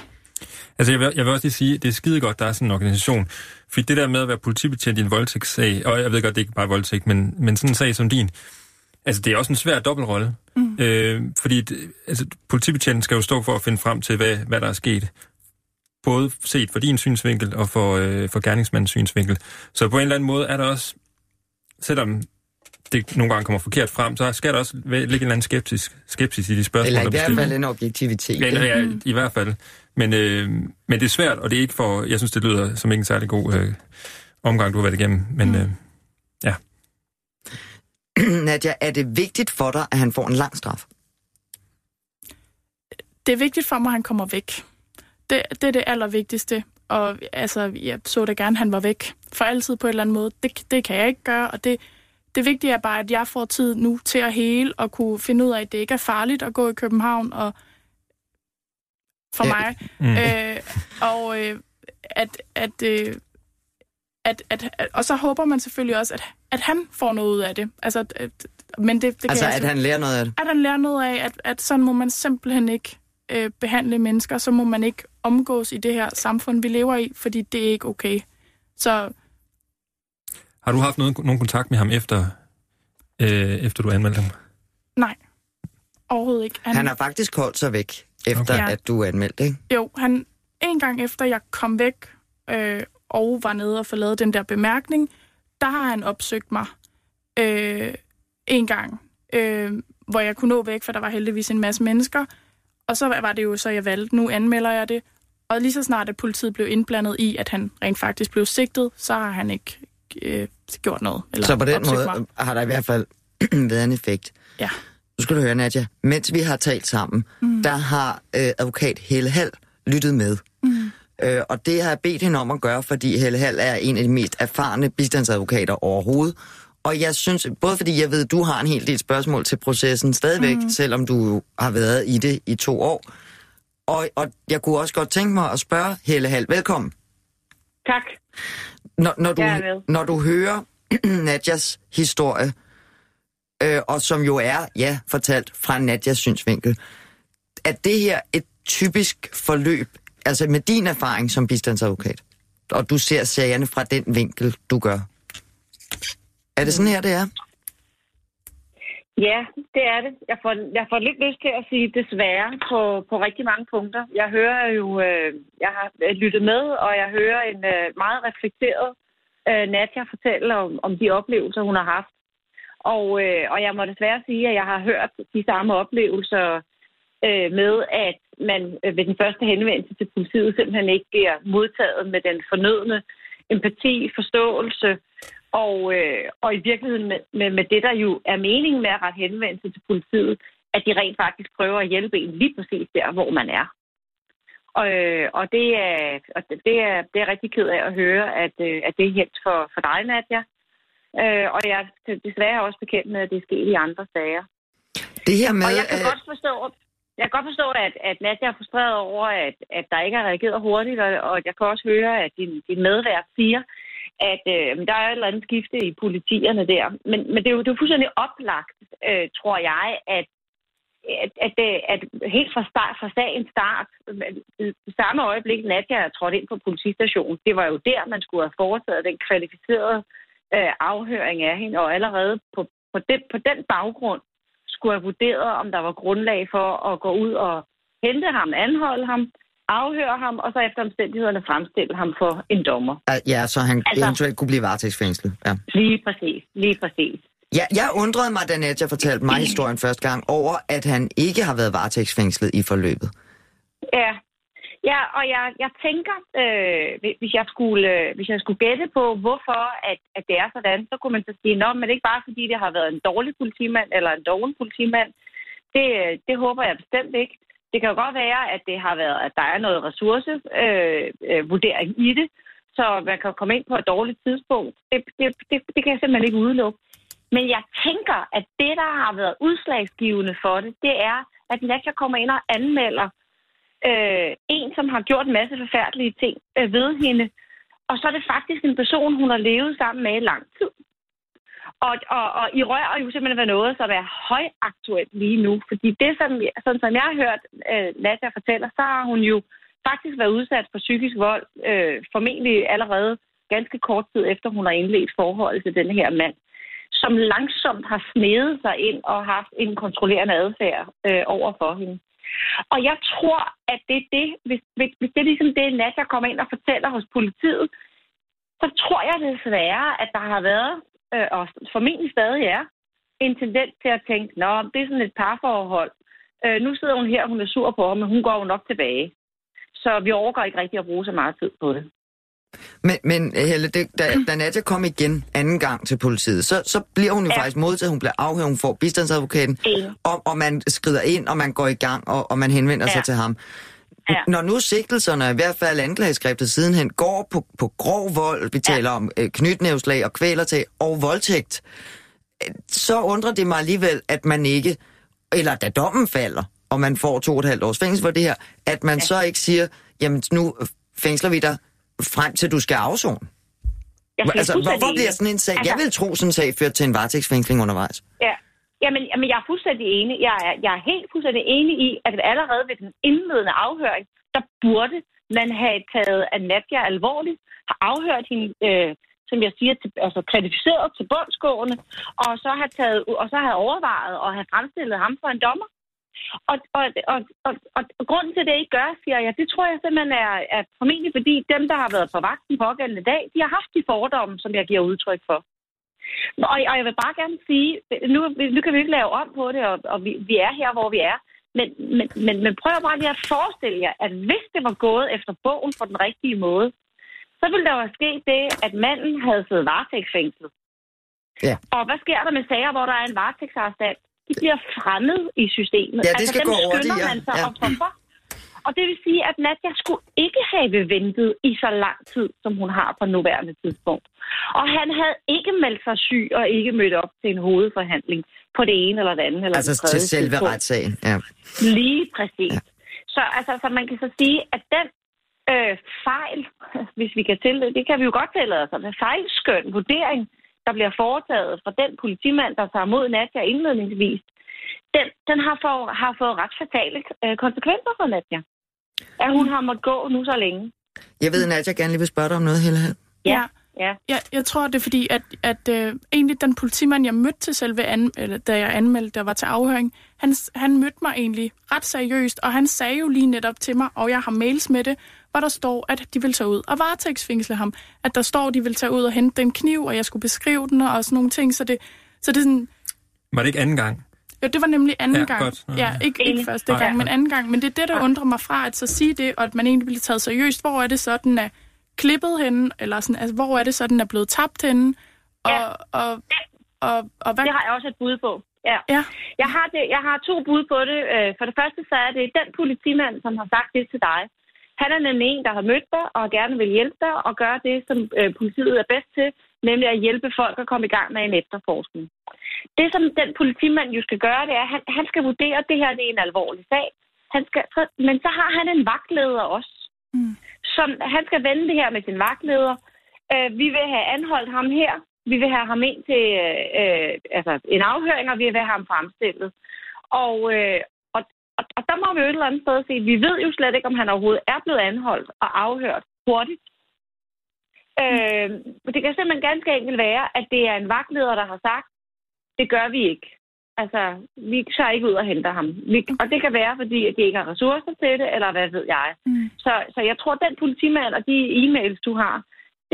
C: Altså, jeg vil, jeg vil også lige sige, at det er skide godt, der er sådan en organisation. For det der med at være politibetjent i en voldtægtssag, og jeg ved godt, det er ikke bare voldtægt, men, men sådan en sag som din, altså det er også en svær dobbeltrolle. Mm. Øh, fordi det, altså, politibetjenten skal jo stå for at finde frem til, hvad, hvad der er sket. Både set for din synsvinkel og for, øh, for gerningsmandens synsvinkel. Så på en eller anden måde er der også, selvom det nogle gange kommer forkert frem, så skal der også ligge en eller anden skeptisk, skepsis i de spørgsmål,
B: Eller i hvert fald en objektivitet.
C: Ja,
B: ikke?
C: ja, i hvert fald. Men, øh, men det er svært, og det er ikke for... Jeg synes, det lyder som ikke en særlig god øh, omgang, du har været igennem. Men øh, (clears throat)
B: Nadia, er det vigtigt for dig, at han får en lang straf?
D: det er vigtigt for mig, at han kommer væk. Det, det er det allervigtigste. Og altså, jeg så da gerne, at han var væk for altid på en eller anden måde. Det, det kan jeg ikke gøre, og det, det vigtige er bare, at jeg får tid nu til at hele og kunne finde ud af, at det ikke er farligt at gå i København og for
B: Ja.
D: mig.
C: mm.
D: Øh, og øh, at, at, øh, at, at, at, og så håber man selvfølgelig også, at, at han får noget ud af det. Altså, at, men det, det
B: Altså,
D: kan jeg
B: at han lærer noget af det?
D: at han lærer noget af, at, at sådan må man simpelthen ikke øh, behandle mennesker, så må man ikke omgås i det her samfund, vi lever i, fordi det er ikke okay. Så
C: har du haft nogen, nogen kontakt med ham efter, øh, efter du anmeldte ham?
D: nej, overhovedet ikke.
B: Han har faktisk holdt sig væk, efter
D: Okay.
B: At du anmeldte, ikke?
D: Jo, han en gang efter jeg kom væk øh, og var nede og få lavet den der bemærkning, der har han opsøgt mig øh, en gang, øh, hvor jeg kunne nå væk, for der var heldigvis en masse mennesker. Og så var det jo så, jeg valgte, nu anmelder jeg det. Og lige så snart, at politiet blev indblandet i, at han rent faktisk blev sigtet, så har han ikke øh, gjort noget. Eller
B: Så på den måde
D: mig.
B: har der i hvert fald (clears throat) været en effekt.
D: Ja.
B: Nu skal du høre, Nadia. Mens vi har talt sammen, mm. der har øh, advokat Helle Hall lyttet med. Mm. Øh, og det har jeg bedt hende om at gøre, fordi Helle Hall er en af de mest erfarne bistandsadvokater overhovedet. Og jeg synes, både fordi jeg ved, at du har en hel del spørgsmål til processen stadigvæk, mm. selvom du har været i det i to år, og, og jeg kunne også godt tænke mig at spørge Helle Hall, velkommen.
E: Tak.
B: Når, når, du, når du hører (clears throat) Nadjas historie, øh, og som jo er, ja, fortalt fra Nadjas synsvinkel, er det her et typisk forløb, altså med din erfaring som bistandsadvokat, og du ser sagerne fra den vinkel, du gør? Er det sådan her, det er?
E: Ja, det er det. Jeg får, jeg får lidt lyst til at sige desværre på, på rigtig mange punkter. Jeg hører jo, øh, jeg har øh, lyttet med, og jeg hører en øh, meget reflekteret øh, Nadja fortælle om, om de oplevelser, hun har haft. Og, øh, og jeg må desværre sige, at jeg har hørt de samme oplevelser øh, med, at man øh, ved den første henvendelse til politiet simpelthen ikke bliver modtaget med den fornødne empati, forståelse, og, øh, og i virkeligheden med, med, med det, der jo er meningen med at rette henvendelse til politiet, at de rent faktisk prøver at hjælpe en lige præcis der, hvor man er. Og, øh, og det er, og det er, det er rigtig ked af at høre, at, øh, at det er helt for, for dig, Nadia. Øh, og jeg er desværre også bekendt med, at det er sket i andre sager.
B: Det her med...
E: Og jeg kan
B: at-
E: godt forstå, jeg kan godt forstå, at, at Nadia er frustreret over, at, at der ikke er reageret hurtigt, og, og jeg kan også høre, at din, din medvært siger, at øh, der er et eller andet skifte i politierne der. Men, men det, er jo, det er jo fuldstændig oplagt, øh, tror jeg, at, at, at, det, at helt fra, start, fra sagens start, øh, samme øjeblik Nadia er trådt ind på politistationen, det var jo der, man skulle have foretaget den kvalificerede øh, afhøring af hende, og allerede på, på, den, på den baggrund skulle have vurderet, om der var grundlag for at gå ud og hente ham, anholde ham, afhøre ham, og så efter omstændighederne fremstille ham for en dommer.
B: Ja, så han
E: Altså-
B: eventuelt kunne blive varetægtsfængslet. Ja.
E: Lige præcis, lige præcis.
B: Ja, jeg undrede mig, da Nadja fortalte mig historien første gang, over at han ikke har været varetægtsfængslet i forløbet.
E: Ja, ja og jeg, jeg tænker, øh, hvis- jeg skulle, øh, hvis jeg skulle gætte på, hvorfor at, at det er sådan, så kunne man så sige, at men det er ikke bare fordi, det har været en dårlig politimand eller en doven politimand. Det, øh, det håber jeg bestemt ikke. Det kan jo godt være, at det har været, at der er noget ressourcevurdering øh, øh, vurdering i det, så man kan komme ind på et dårligt tidspunkt. Det, det, det, det kan jeg simpelthen ikke udelukke. Men jeg tænker, at det, der har været udslagsgivende for det, det er, at Nadia kommer ind og anmelder øh, en, som har gjort en masse forfærdelige ting øh, ved hende. Og så er det faktisk en person, hun har levet sammen med i lang tid. Og, og, og I rører jo simpelthen ved noget, som er højaktuelt lige nu. Fordi det, som, sådan som jeg har hørt øh, Nadia fortæller, så har hun jo faktisk været udsat for psykisk vold, øh, formentlig allerede ganske kort tid efter, hun har indledt forholdet til den her mand, som langsomt har snedet sig ind og haft en kontrollerende adfærd øh, over for hende. Og jeg tror, at det er det, hvis, hvis, hvis det er ligesom det, Nasser kommer ind og fortæller hos politiet, så tror jeg desværre, at der har været, øh, og formentlig stadig er, en tendens til at tænke, nå, det er sådan et parforhold. Øh, nu sidder hun her, hun er sur på ham, men hun går jo nok tilbage. Så vi overgår ikke rigtig at bruge så meget tid på det.
B: Men, men Helle, det, da, da Nadja kom igen anden gang til politiet, så, så bliver hun jo ja.
E: Ja.
B: faktisk modtaget, hun bliver afhørt, hun får bistandsadvokaten,
E: Enig.
B: og, og man skrider ind, og man går i gang, og, og man henvender ja. sig
E: Ja.
B: til ham.
E: Ja.
B: Når nu sigtelserne, i hvert fald anklageskriftet sidenhen, går på, på grov vold, vi taler om øh, knytnævslag og kvælertag og voldtægt, øh, så undrer det mig alligevel, at man ikke, eller da dommen falder, og man får to og et halvt års fængsel for det her, at man ja. så ikke siger, jamen nu fængsler vi dig frem til du skal afzone. Altså, hvorfor bliver sådan en sag?
E: Altså-
B: Jeg vil tro, sådan en sag ført til en varetægtsfængsling undervejs.
E: Ja. Jamen, jamen, jeg er fuldstændig enig. Jeg er, jeg er helt fuldstændig enig i, at allerede ved den indledende afhøring, der burde man have taget Anatja alvorligt, har afhørt hende, øh, som jeg siger, til, altså kvalificeret til bundsgående, og så have taget, og så have overvejet at have fremstillet ham for en dommer. Og, og, og, og, og, og grunden til, at det ikke gør, siger jeg, det tror jeg simpelthen er, er formentlig fordi dem, der har været på vagt den pågældende dag, de har haft de fordomme, som jeg giver udtryk for. Og, og jeg vil bare gerne sige, nu, nu kan vi ikke lave om på det, og, og vi, vi er her, hvor vi er. Men, men, men, men prøv bare lige at forestille jer, at hvis det var gået efter bogen på den rigtige måde, så ville der jo ske det, at manden havde siddet varetægtsfængslet.
B: Ja.
E: Og hvad sker der med sager, hvor der er en varetægtsarrestant? De bliver fremmed i systemet.
B: Ja, det skal
E: dem
B: gå over det, ja.
E: man sig
B: Ja.
E: at få for. Og det vil sige, at Nadia skulle ikke have ventet i så lang tid, som hun har på nuværende tidspunkt. Og han havde ikke meldt sig syg og ikke mødt op til en hovedforhandling på det ene eller det andet. Eller
B: Altså
E: det tredje
B: til selve
E: tidspunkt.
B: retssagen. Ja.
E: Lige præcis. Ja. Så, altså, så man kan så sige, at den øh, fejl, (laughs) hvis vi kan til det, kan vi jo godt tillade os, altså fejlskøn vurdering, der bliver foretaget fra den politimand, der tager mod Nadja indledningsvis, den, den har, for, har fået ret fatale øh, konsekvenser for Nadja. At hun har måttet gå nu så længe.
B: Jeg ved, at jeg gerne lige vil spørge dig om noget, Helle.
E: Ja. Ja.
D: Jeg, jeg tror, det er fordi, at, at øh, egentlig den politimand, jeg mødte til selve, an, eller, da jeg anmeldte, der var til afhøring, han, han mødte mig egentlig ret seriøst, og han sagde jo lige netop til mig, og jeg har mails med det, hvor der står, at de vil tage ud og varetægtsfængsle ham. At der står, at de vil tage ud og hente den kniv, og jeg skulle beskrive den og sådan nogle ting. Så det, så det er sådan...
C: Var det ikke anden gang?
D: Jo, det var nemlig anden
C: Ja,
D: gang.
C: godt.
D: Ja, ikke, ikke første gang, men anden gang. Men det er det, der undrer mig fra, at så sige det, og at man egentlig bliver taget seriøst. Hvor er det så, den er klippet henne? Eller sådan, altså, hvor er det så, den er blevet tabt henne? Og,
E: Ja.
D: og, og, og hvad...
E: Det har jeg også et bud på. Ja.
D: Ja.
E: Jeg, har det, jeg har to bud på det. Øh, For det første så er det den politimand, som har sagt det til dig. Han er nemlig en, der har mødt dig og gerne vil hjælpe dig og gøre det, som øh, politiet er bedst til, nemlig at hjælpe folk at komme i gang med en efterforskning. Det, som den politimand jo skal gøre, det er, at han, han skal vurdere, at det her det er en alvorlig sag. Han skal, så, men så har han en vagtleder også.
D: Mm.
E: Som, han skal vende det her med sin vagtleder. Øh, vi vil have anholdt ham her. Vi vil have ham ind til øh, øh, altså en afhøring, og vi vil have ham fremstillet. Og, øh, og, og, der må vi jo et eller andet sted se, vi ved jo slet ikke, om han overhovedet er blevet anholdt og afhørt hurtigt. Øh, det kan simpelthen ganske enkelt være, at det er en vagtleder, der har sagt, det gør vi ikke. Altså, vi tager ikke ud og henter ham. Vi, og det kan være, fordi at de ikke har ressourcer til det, eller hvad ved jeg.
D: Mm.
E: Så, så jeg tror, at den politimand og de e-mails, du har,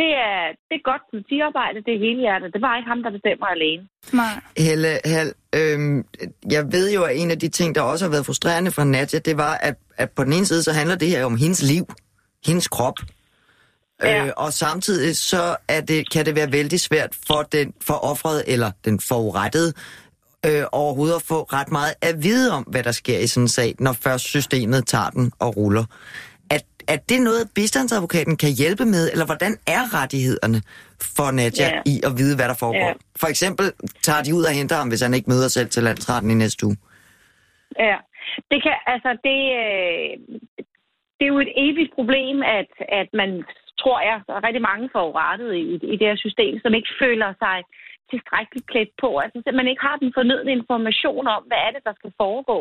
E: det er, det er godt politiarbejde, det er hele hjertet. Det er bare ikke ham, der bestemmer alene.
D: Nej.
B: Helle, Hel, øhm, jeg ved jo, at en af de ting, der også har været frustrerende for Nadja, det var, at, at på den ene side, så handler det her om hendes liv, hendes krop.
E: Ja.
B: Øh, og samtidig så er det, kan det være vældig svært for, den, for offret eller den forurettede øh, overhovedet at få ret meget at vide om, hvad der sker i sådan en sag, når først systemet tager den og ruller. Er, det noget, bistandsadvokaten kan hjælpe med, eller hvordan er rettighederne for Nadja
E: Ja.
B: i at vide, hvad der foregår?
E: Ja.
B: For eksempel tager de ud og henter ham, hvis han ikke møder selv til landsretten i næste uge.
E: Ja, det kan, altså det, øh, det er jo et evigt problem, at, at man, tror jeg, der er rigtig mange forurettet i, i det her system, som ikke føler sig tilstrækkeligt klædt på. Altså simpelthen ikke har den fornødne information om, hvad er det, der skal foregå.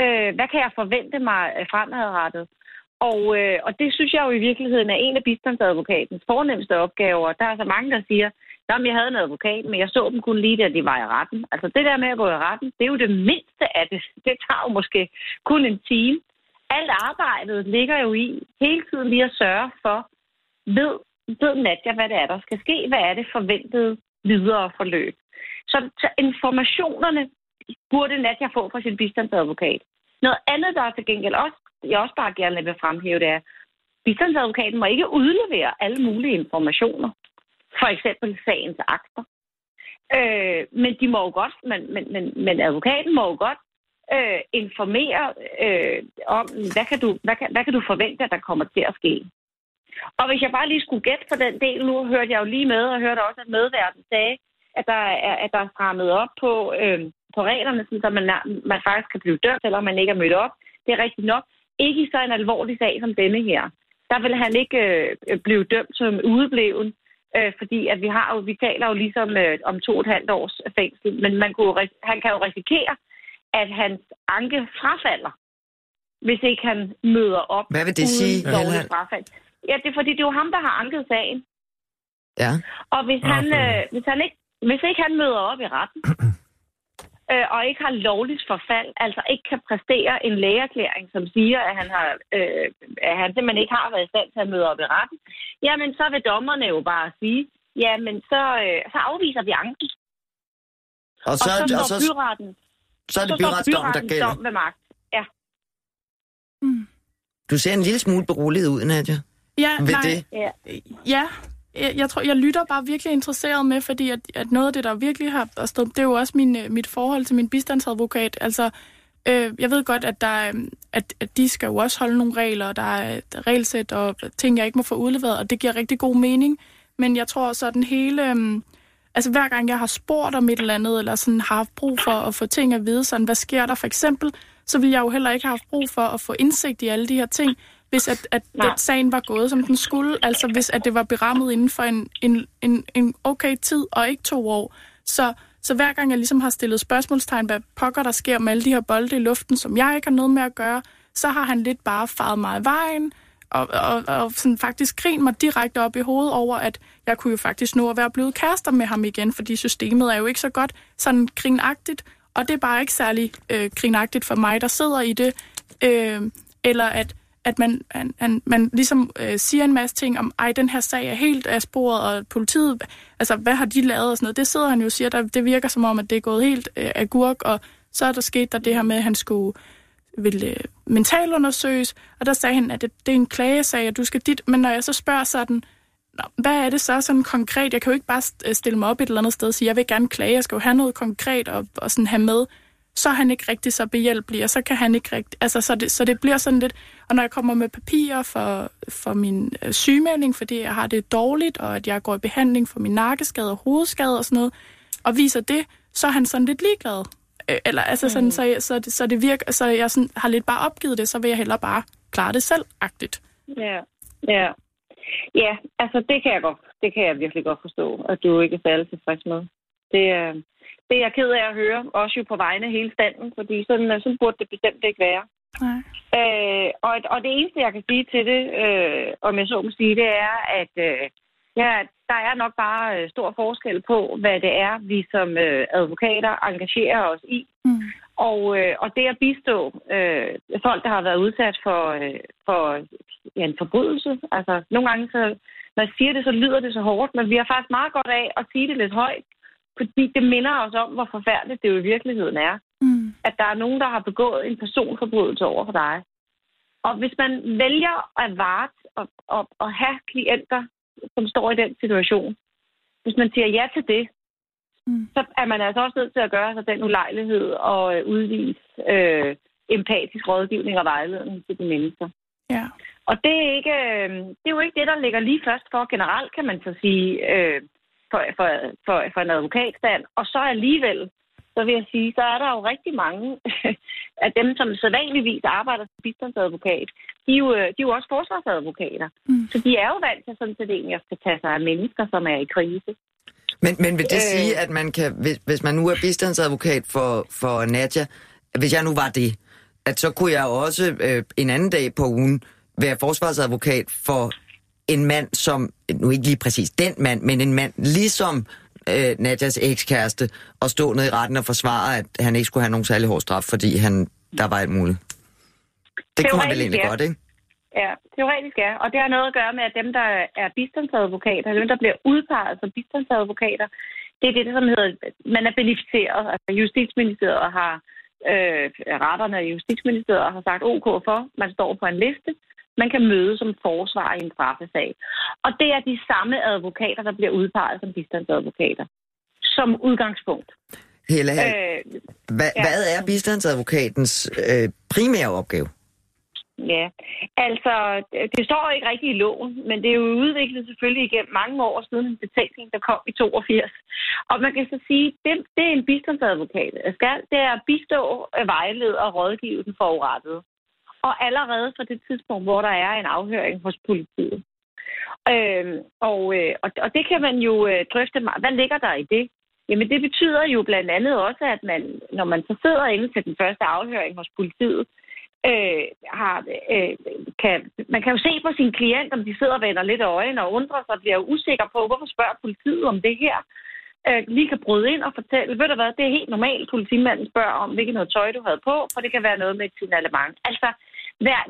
E: Øh, hvad kan jeg forvente mig fremadrettet? Og, øh, og det synes jeg jo i virkeligheden er en af bistandsadvokatens fornemmeste opgaver. Der er så mange, der siger, at jeg havde en advokat, men jeg så dem kun lige, da de var i retten. Altså det der med at gå i retten, det er jo det mindste af det. Det tager jo måske kun en time. Alt arbejdet ligger jo i hele tiden lige at sørge for, ved, ved Nadia, hvad det er, der skal ske? Hvad er det forventede videre forløb? Så, så informationerne burde Nadia få fra sin bistandsadvokat. Noget andet, der til gengæld også, jeg også bare gerne vil fremhæve, det er, bistandsadvokaten må ikke udlevere alle mulige informationer. For eksempel sagens akter. Øh, men de må jo godt, men, men, men, men advokaten må jo godt øh, informere øh, om, hvad kan, du, hvad, kan, hvad kan du forvente, at der kommer til at ske. Og hvis jeg bare lige skulle gætte på den del, nu hørte jeg jo lige med, og hørte også, at medverden sagde, at der er, at der er strammet op på, øh, på reglerne, så man, man faktisk kan blive dømt, selvom man ikke er mødt op. Det er rigtigt nok. Ikke i så en alvorlig sag som denne her. Der vil han ikke øh, blive dømt som udebleven, øh, fordi at vi har jo, vi taler jo ligesom øh, om to og et halvt års fængsel, men man kunne, han kan jo risikere, at hans anke frafalder, hvis ikke han møder op.
B: Hvad vil det
E: uden
B: sige, Helland?
E: frafald. Ja, det er fordi, det er jo ham, der har anket sagen.
B: Ja.
E: Og hvis, han, øh, hvis, han ikke, hvis ikke han møder op i retten, (clears throat) øh, og ikke har lovligt forfald, altså ikke kan præstere en lægeerklæring, som siger, at han, har, øh, at han simpelthen ikke har været i stand til at møde op i retten, jamen så vil dommerne jo bare sige, jamen så, øh, så afviser vi anken.
B: Og så,
E: og så,
B: og så,
E: byretten,
B: så er det byretsdommen, der gælder.
E: dom ved magt. Ja.
D: Mm.
B: Du ser en lille smule beroliget ud, Nadja.
D: Ja,
B: Ved
D: nej.
B: det?
E: ja.
D: Ja, jeg, jeg tror, jeg lytter bare virkelig interesseret med, fordi at, at noget af det, der virkelig har der stået, det er jo også min, øh, mit forhold til min bistandsadvokat. Altså, øh, jeg ved godt, at, der, øh, at, at de skal jo også holde nogle regler, og der er et regelsæt og ting, jeg ikke må få udleveret, og det giver rigtig god mening. Men jeg tror så, den hele... Øh, altså hver gang jeg har spurgt om et eller andet, eller sådan har haft brug for at få ting at vide, sådan, hvad sker der for eksempel, så vil jeg jo heller ikke have haft brug for at få indsigt i alle de her ting, hvis at, at
E: Nej.
D: sagen var gået, som den skulle. Altså hvis at det var berammet inden for en, en, en, en okay tid, og ikke to år. Så, så hver gang jeg ligesom har stillet spørgsmålstegn, hvad pokker der sker med alle de her bolde i luften, som jeg ikke har noget med at gøre, så har han lidt bare faret mig i vejen, og, og, og sådan faktisk grin mig direkte op i hovedet over, at jeg kunne jo faktisk nå at være blevet kærester med ham igen, fordi systemet er jo ikke så godt sådan grinagtigt, og det er bare ikke særlig øh, grinagtigt for mig, der sidder i det. Øh, eller at, at man, man, man, man ligesom øh, siger en masse ting om, ej, den her sag er helt af sporet, og politiet, altså, hvad har de lavet og sådan noget. Det sidder han jo og siger, der, det virker som om, at det er gået helt øh, agurk, og så er der sket der det her med, at han skulle ville øh, mentalundersøges, og der sagde han, at det, det er en klagesag, og du skal dit, men når jeg så spørger sådan, Nå, hvad er det så sådan konkret? Jeg kan jo ikke bare stille mig op et eller andet sted og sige, jeg vil gerne klage, jeg skal jo have noget konkret og, og sådan have med. Så er han ikke rigtig så behjælpelig, og så kan han ikke rigtig... Altså, så det, så det bliver sådan lidt... Og når jeg kommer med papirer for, for min øh, sygemelding, fordi jeg har det dårligt, og at jeg går i behandling for min nakkeskade og hovedskade og sådan noget, og viser det, så er han sådan lidt ligeglad. Øh, Eller altså sådan, så, jeg- så, det, så det virker, så jeg sådan, har lidt bare opgivet det, så vil jeg hellere bare klare det selv-agtigt.
E: Ja, ja. Ja, altså det kan jeg godt, det kan jeg virkelig godt forstå, at du ikke er særlig tilfreds med. Det, er- det er jeg ked af at høre, også jo på vegne af hele standen, fordi sådan, øh, sådan burde det bestemt ikke være.
D: Nej.
E: Øh, og, og det eneste, jeg kan sige til det, øh, om jeg så må sige, det er, at øh, ja, der er nok bare øh, stor forskel på, hvad det er, vi som øh, advokater engagerer os i.
D: Mm.
E: Og, øh, og det at bistå øh, folk, der har været udsat for, øh, for ja, en forbrydelse. Altså, nogle gange, så, når jeg siger det, så lyder det så hårdt, men vi har faktisk meget godt af at sige det lidt højt, fordi det minder os om, hvor forfærdeligt det jo i virkeligheden er.
D: Mm.
E: At der er nogen, der har begået en personforbrydelse over for dig. Og hvis man vælger at vare og, og, og have klienter, som står i den situation, hvis man siger ja til det,
D: Mm.
E: så er man altså også nødt til at gøre sig den ulejlighed og øh, udvise øh, empatisk rådgivning og vejledning til de mennesker.
D: Ja.
E: Og det er, ikke, øh, det er jo ikke det, der ligger lige først for generelt, kan man så sige, øh, for, for, for, for en advokatstand. Og så alligevel, så vil jeg sige, så er der jo rigtig mange (laughs) af dem, som sædvanligvis arbejder som bistandsadvokat, de er jo, de er jo også forsvarsadvokater.
D: Mm.
E: Så de er jo vant til sådan set egentlig at skal tage sig af mennesker, som er i krise.
B: Men, men vil det
E: Øh.
B: sige, at man kan, hvis, hvis man nu er bistandsadvokat for, for Nadja, hvis jeg nu var det, at så kunne jeg også øh, en anden dag på ugen være forsvarsadvokat for en mand, som, nu ikke lige præcis den mand, men en mand ligesom øh, Nadjas ekskæreste, og stå ned i retten og forsvare, at han ikke skulle have nogen særlig hård straf, fordi han, der var alt muligt. Det kunne man vel egentlig
E: ja.
B: godt, ikke?
E: Ja, teoretisk ja. Og det har noget at gøre med, at dem, der er bistandsadvokater, dem, der bliver udpeget som bistandsadvokater, det er det, som hedder, man er beneficeret. Altså Justitsministeriet har, øh, retterne i Justitsministeriet har sagt OK for, man står på en liste, man kan møde som forsvar i en straffesag. Og det er de samme advokater, der bliver udpeget som bistandsadvokater. Som udgangspunkt.
B: Helle, øh, hvad,
E: ja.
B: hvad er bistandsadvokatens øh, primære opgave?
E: Ja, altså, det står ikke rigtigt i loven, men det er jo udviklet selvfølgelig igennem mange år siden en betænkning, der kom i 82. Og man kan så sige, det, det er en bistandsadvokat. Skal, det er at bistå, øh, vejlede og rådgive den forurettede. Og allerede fra det tidspunkt, hvor der er en afhøring hos politiet. Øhm, og, øh, og, og det kan man jo øh, drøfte meget. Hvad ligger der i det? Jamen det betyder jo blandt andet også, at man, når man så sidder inde til den første afhøring hos politiet, øh, har, øh, kan, man kan jo se på sin klient, om de sidder og vender lidt øjne og undrer sig og bliver usikker på, hvorfor spørger politiet om det her. Øh, lige kan bryde ind og fortælle, ved du hvad, det er helt normalt, politimanden spørger om, hvilket noget tøj du havde på, for det kan være noget med et signalement. Altså, hver,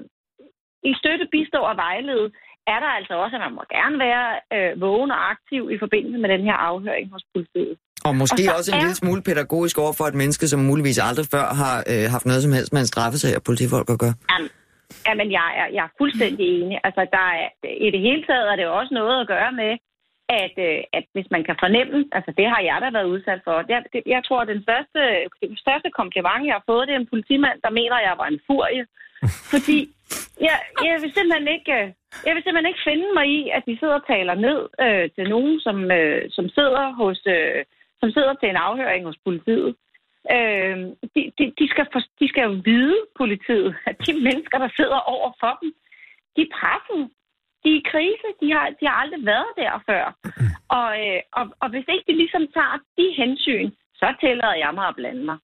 E: i støtte, bistå og vejlede, er der altså også, at man må gerne være øh, vågen og aktiv i forbindelse med den her afhøring hos politiet.
B: Og måske
E: Og så
B: også en
E: er-
B: lille smule pædagogisk over for et menneske, som muligvis aldrig før har øh, haft noget som helst med en straffesag og politifolk at gøre.
E: Jamen, jamen jeg, er, jeg er fuldstændig enig. Altså, der er, i det hele taget er det jo også noget at gøre med, at, øh, at hvis man kan fornemme, altså det har jeg da været udsat for. Det, er- det, jeg tror, at den største, den største kompliment, jeg har fået, det er en politimand, der mener, at jeg var en furie. Fordi jeg, jeg, vil simpelthen ikke, øh, jeg vil simpelthen ikke finde mig i, at de sidder og taler ned øh, til nogen, som, øh, som sidder hos... Øh, som sidder til en afhøring hos politiet. Øh, de, de, de, skal for, de skal jo vide, politiet, at de mennesker, der sidder over for dem, de er presset. De er i krise. De har, de har aldrig været der før. Og, øh, og, og hvis ikke de ligesom tager de hensyn, så tillader jeg mig at blande mig.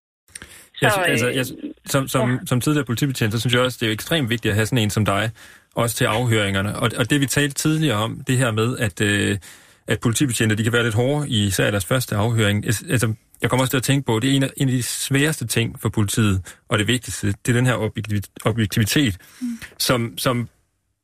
C: Så, jeg, altså, jeg, som, som, ja. som tidligere politibetjent, så synes jeg også, det er ekstremt vigtigt at have sådan en som dig, også til afhøringerne. Og, og det vi talte tidligere om, det her med, at, øh, at politibetjente, de kan være lidt hårde i især deres første afhøring. Altså, jeg kommer også til at tænke på, at det er en af, en af de sværeste ting for politiet, og det vigtigste, det er den her objektivitet, mm. som, som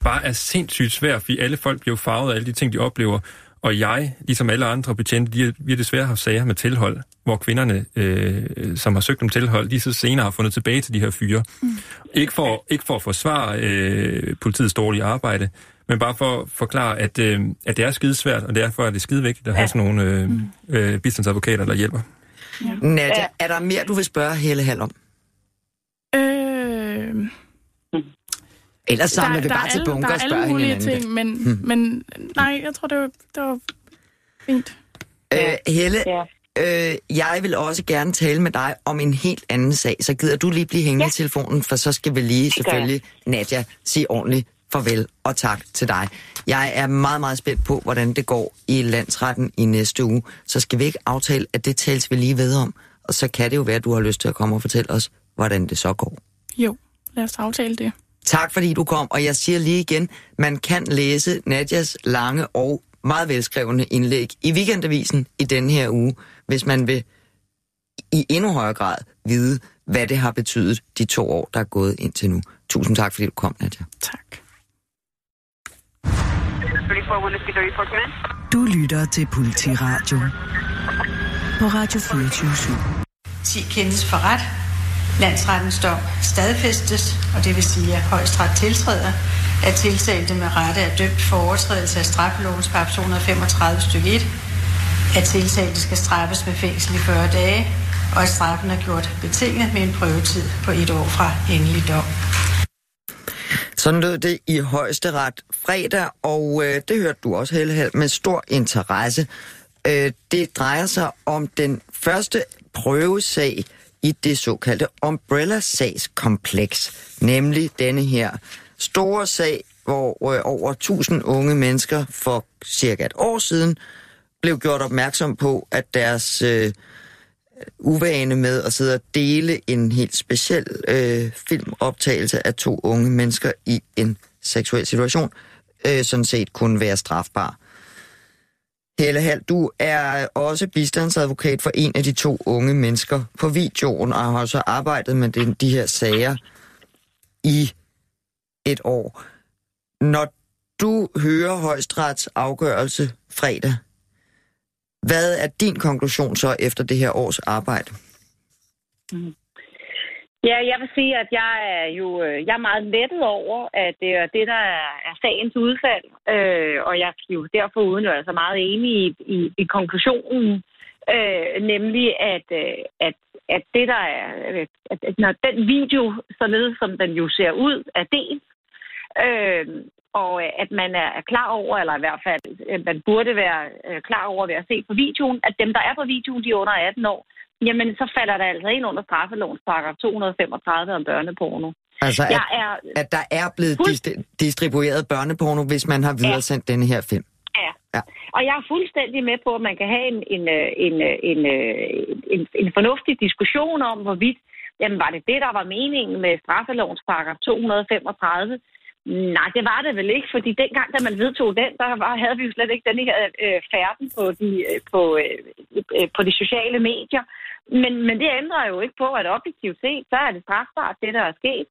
C: bare er sindssygt svært, fordi alle folk bliver farvet af alle de ting, de oplever. Og jeg, ligesom alle andre betjente, de, vi har desværre haft sager med tilhold, hvor kvinderne, øh, som har søgt om tilhold, de så senere har fundet tilbage til de her fyre. Mm. Ikke, for, ikke for at forsvare øh, politiets dårlige arbejde, men bare for at forklare, at, øh, at det er skidesvært, og derfor er det skide vigtigt at ja. have sådan nogle øh, mm. øh, bistandsadvokater, der hjælper.
B: Ja. Nadia, er der mere, du vil spørge Helle Hall om?
D: Øh...
B: Ellers samler vi bare til bunker og spørger
D: hinanden. ting, men, hmm. men nej, jeg tror, det var, det var fint.
B: Øh, Helle, ja. øh, jeg vil også gerne tale med dig om en helt anden sag, så gider du lige blive hængende ja. i telefonen, for så skal vi lige selvfølgelig, Nadia, sige ordentligt farvel og tak til dig. Jeg er meget, meget spændt på, hvordan det går i landsretten i næste uge. Så skal vi ikke aftale, at det tales vi lige ved om. Og så kan det jo være, at du har lyst til at komme og fortælle os, hvordan det så går.
D: Jo, lad os aftale det.
B: Tak fordi du kom, og jeg siger lige igen, man kan læse Nadjas lange og meget velskrevne indlæg i Weekendavisen i denne her uge, hvis man vil i endnu højere grad vide, hvad det har betydet de to år, der er gået indtil nu. Tusind tak, fordi du kom, Nadja.
D: Tak.
F: Du lytter til Politiradio på Radio 24
G: 10 kendes for ret. Landsrettens dom stadfæstes, og det vil sige, at højstret tiltræder, at tiltalte med rette er dømt for overtrædelse af straffelovens paragraf 235 stykke 1, at tiltalte skal straffes med fængsel i 40 dage, og at straffen er gjort betinget med en prøvetid på et år fra endelig dom.
B: Sådan lød det i højesteret fredag, og øh, det hørte du også, Helle, med stor interesse. Øh, det drejer sig om den første prøvesag i det såkaldte Umbrella-sagskompleks, nemlig denne her store sag, hvor øh, over 1000 unge mennesker for cirka et år siden blev gjort opmærksom på, at deres øh, uvane med at sidde og dele en helt speciel øh, filmoptagelse af to unge mennesker i en seksuel situation, øh, sådan set kunne være strafbar. Helle Hall, du er også bistandsadvokat for en af de to unge mennesker på videoen, og har så arbejdet med den, de her sager i et år. Når du hører højstrets afgørelse fredag, hvad er din konklusion så efter det her års arbejde?
E: Mm. Ja, jeg vil sige, at jeg er jo øh, jeg er meget lettet over, at det er det, der er sagens udfald. Øh, og jeg er jo derfor uden altså meget enig i, i, i konklusionen, øh, nemlig at, øh, at, at det, der er, at, at når den video, således som den jo ser ud, er delt, øh, og at man er klar over, eller i hvert fald, at man burde være øh, klar over ved at se på videoen, at dem, der er på videoen, de er under 18 år, jamen så falder der altså ind under straffelovens paragraf 235 om børneporno.
B: Altså, at, jeg er, at der er blevet fuld... distribueret børneporno, hvis man har videresendt ja. denne her film.
E: Ja. ja. Og jeg er fuldstændig med på, at man kan have en, en, øh, en, øh, en, en, en, en fornuftig diskussion om, hvorvidt jamen, var det det, der var meningen med straffelovens paragraf 235, Nej, det var det vel ikke, fordi dengang, da man vedtog den, der var, havde vi jo slet ikke den her øh, færden på de, øh, på, øh, øh, på de sociale medier. Men, men det ændrer jo ikke på, at objektivt set, så er det strafbart, det der er sket.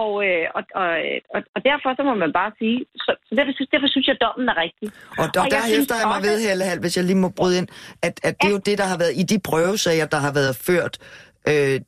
E: Og, øh, og, og, og, og derfor så må man bare sige, så, så derfor, synes, derfor synes jeg, at dommen er rigtig.
B: Og, og, og der hæfter jeg mig ved, Helle Hall, hvis jeg lige må bryde ind, at, at det er jo det, der har været i de prøvesager, der har været ført øh,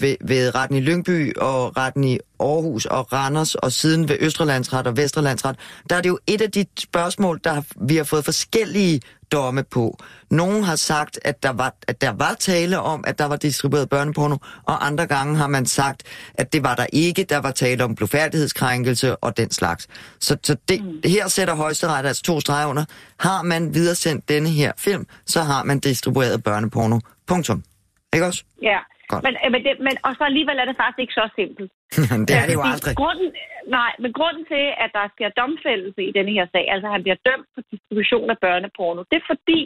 B: ved, ved retten i Lyngby og retten i Aarhus og Randers og siden ved Østrelandsret og Vesterlandsret, der er det jo et af de spørgsmål, der vi har fået forskellige domme på. Nogen har sagt, at der, var, at der var tale om, at der var distribueret børneporno, og andre gange har man sagt, at det var der ikke. Der var tale om blodfærdighedskrænkelse og den slags. Så, så det, mm. her sætter højesteret altså to streger under. Har man videresendt denne her film, så har man distribueret børneporno. Punktum. Ikke også?
E: Ja,
B: Godt.
E: Men, øh, men, det, men, og så alligevel er det faktisk ikke så simpelt. (laughs)
B: det er det jo
E: Fordi
B: aldrig.
E: Grunden, nej, men grunden til, at der sker domfældelse i denne her sag, altså han bliver dømt for distribution af børneporno, det er fordi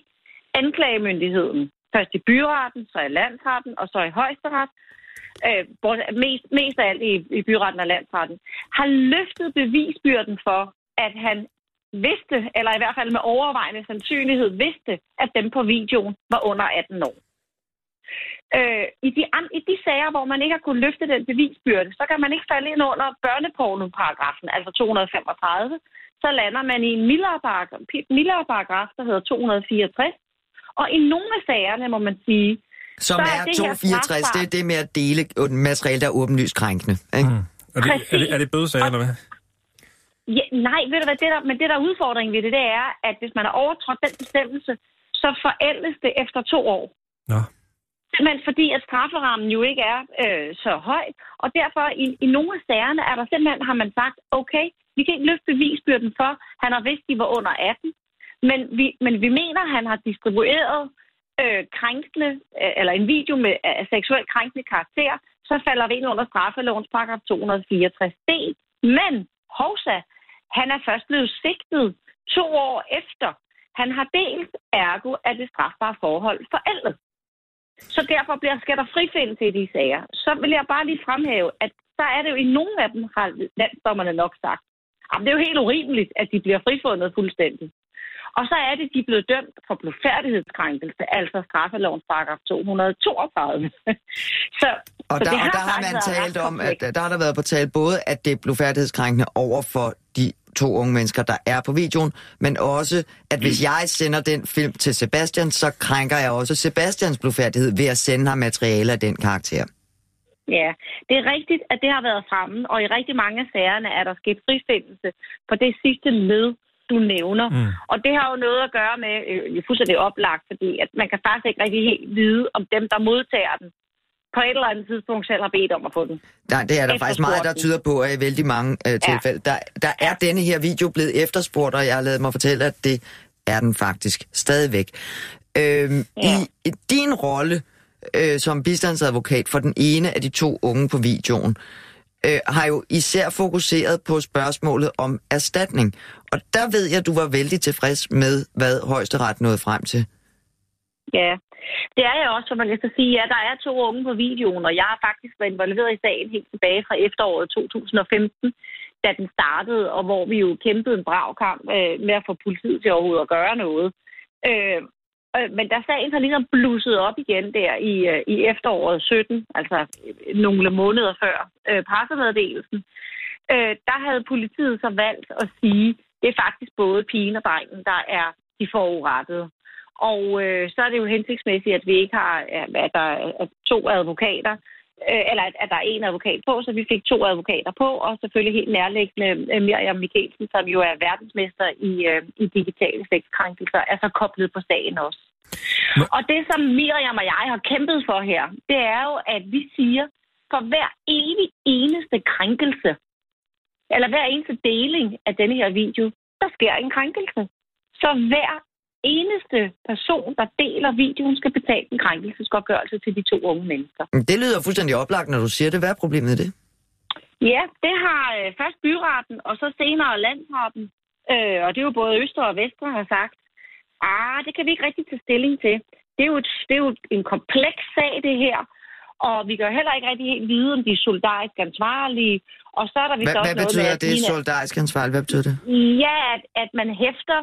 E: anklagemyndigheden, først i byretten, så i landsretten og så i højesteret, øh, mest, mest af alt i, i byretten og landsretten, har løftet bevisbyrden for, at han vidste, eller i hvert fald med overvejende sandsynlighed vidste, at dem på videoen var under 18 år. Øh, i, de, I de sager, hvor man ikke har kunnet løfte den bevisbyrde, så kan man ikke falde ind under børnepornoparagrafen, altså 235. Så lander man i en mildere paragraf, mildere paragraf der hedder 264. Og i nogle af sagerne, må man sige,
B: Som
E: så er
B: er
E: det her
B: 264, det er det med at dele materiale, der er åbenlyst krænkende. Ikke?
C: Mm. Er det, er det, er det bødesager, eller hvad?
E: Ja, nej, ved du hvad, det der, men det der er udfordringen ved det, det er, at hvis man har overtrådt den bestemmelse, så forældes det efter to år.
C: Nå.
E: Simpelthen fordi, at strafferammen jo ikke er øh, så høj, og derfor i, i nogle af sagerne er der simpelthen, har man sagt, okay, vi kan ikke løfte bevisbyrden for, han har vidst, de var under 18, men vi, men vi mener, at han har distribueret øh, krænkende, øh, eller en video med øh, seksuelt krænkende karakter, så falder det ind under straffelovens paragraf 264d. Men, hovsa, han er først blevet sigtet to år efter. Han har delt ergo af det strafbare forhold forældet. Så derfor bliver, skal der frifindelse i de sager. Så vil jeg bare lige fremhæve, at så er det jo i nogle af dem, har landsdommerne nok sagt, jamen det er jo helt urimeligt, at de bliver frifundet fuldstændig. Og så er det, de er blevet dømt for blodfærdighedskrænkelse, altså straffelovens paragraf 232. (laughs) så,
B: Og
E: så
B: der,
E: det
B: og der har
E: faktisk
B: man talt om, at der har der været på tale både, at det er blodfærdighedskrænkende over for de to unge mennesker, der er på videoen, men også, at hvis jeg sender den film til Sebastian, så krænker jeg også Sebastians blodfærdighed ved at sende ham materiale af den karakter.
E: Ja, det er rigtigt, at det har været fremme, og i rigtig mange af sagerne er der sket frifindelse på det sidste led, du nævner.
C: Mm.
E: Og det har jo noget at gøre med, øh, fuldstændig oplagt, fordi at man kan faktisk ikke rigtig helt vide, om dem, der modtager den, på et eller andet tidspunkt selv har bedt om at få den.
B: Der, det er der faktisk meget, der tyder på, at i vældig mange øh, tilfælde, der, der er denne her video blevet efterspurgt, og jeg har lavet mig fortælle, at det er den faktisk stadigvæk. Øhm,
E: Ja.
B: I i din rolle øh, som bistandsadvokat for den ene af de to unge på videoen, øh, har jo især fokuseret på spørgsmålet om erstatning. Og der ved jeg, at du var vældig tilfreds med, hvad højesteret nåede frem til.
E: Ja, det er jeg også, som man kan så sige. Ja, der er to unge på videoen, og jeg har faktisk været involveret i sagen helt tilbage fra efteråret 2015, da den startede, og hvor vi jo kæmpede en brav kamp øh, med at få politiet til overhovedet at gøre noget. Øh, øh, men da sagen så ligesom blussede op igen der i, øh, i efteråret 17, altså øh, nogle måneder før øh, pressemeddelelsen, øh, der havde politiet så valgt at sige, det er faktisk både pigen og drengen, der er de forurettede. Og øh, så er det jo hensigtsmæssigt, at vi ikke har, at der er to advokater, øh, eller at, at der er en advokat på, så vi fik to advokater på, og selvfølgelig helt nærliggende øh, Miriam Mikkelsen, som jo er verdensmester i, øh, i digitale sexkrænkelser, er så koblet på sagen også.
C: Nå.
E: Og det, som Miriam og jeg har kæmpet for her, det er jo, at vi siger, for hver evig eneste krænkelse, eller hver eneste deling af denne her video, der sker en krænkelse. Så hver eneste person, der deler videoen, skal betale en krænkelsesgodtgørelse til de to unge mennesker.
B: Det lyder fuldstændig oplagt, når du siger det. Hvad er problemet i det?
E: Ja, det har øh, først byretten, og så senere landsretten, øh, og det er jo både Østre og Vestre har sagt, ah, det kan vi ikke rigtig tage stilling til. Det er jo, et, det er jo en kompleks sag, det her, og vi kan jo heller ikke rigtig helt vide, om de er solidarisk ansvarlige. Og så er der vist
B: Hvad,
E: også
B: hvad
E: noget
B: betyder
E: med, at
B: det
E: Lina-
B: solidarisk ansvar? Hvad betyder det?
E: Ja, at, at man hæfter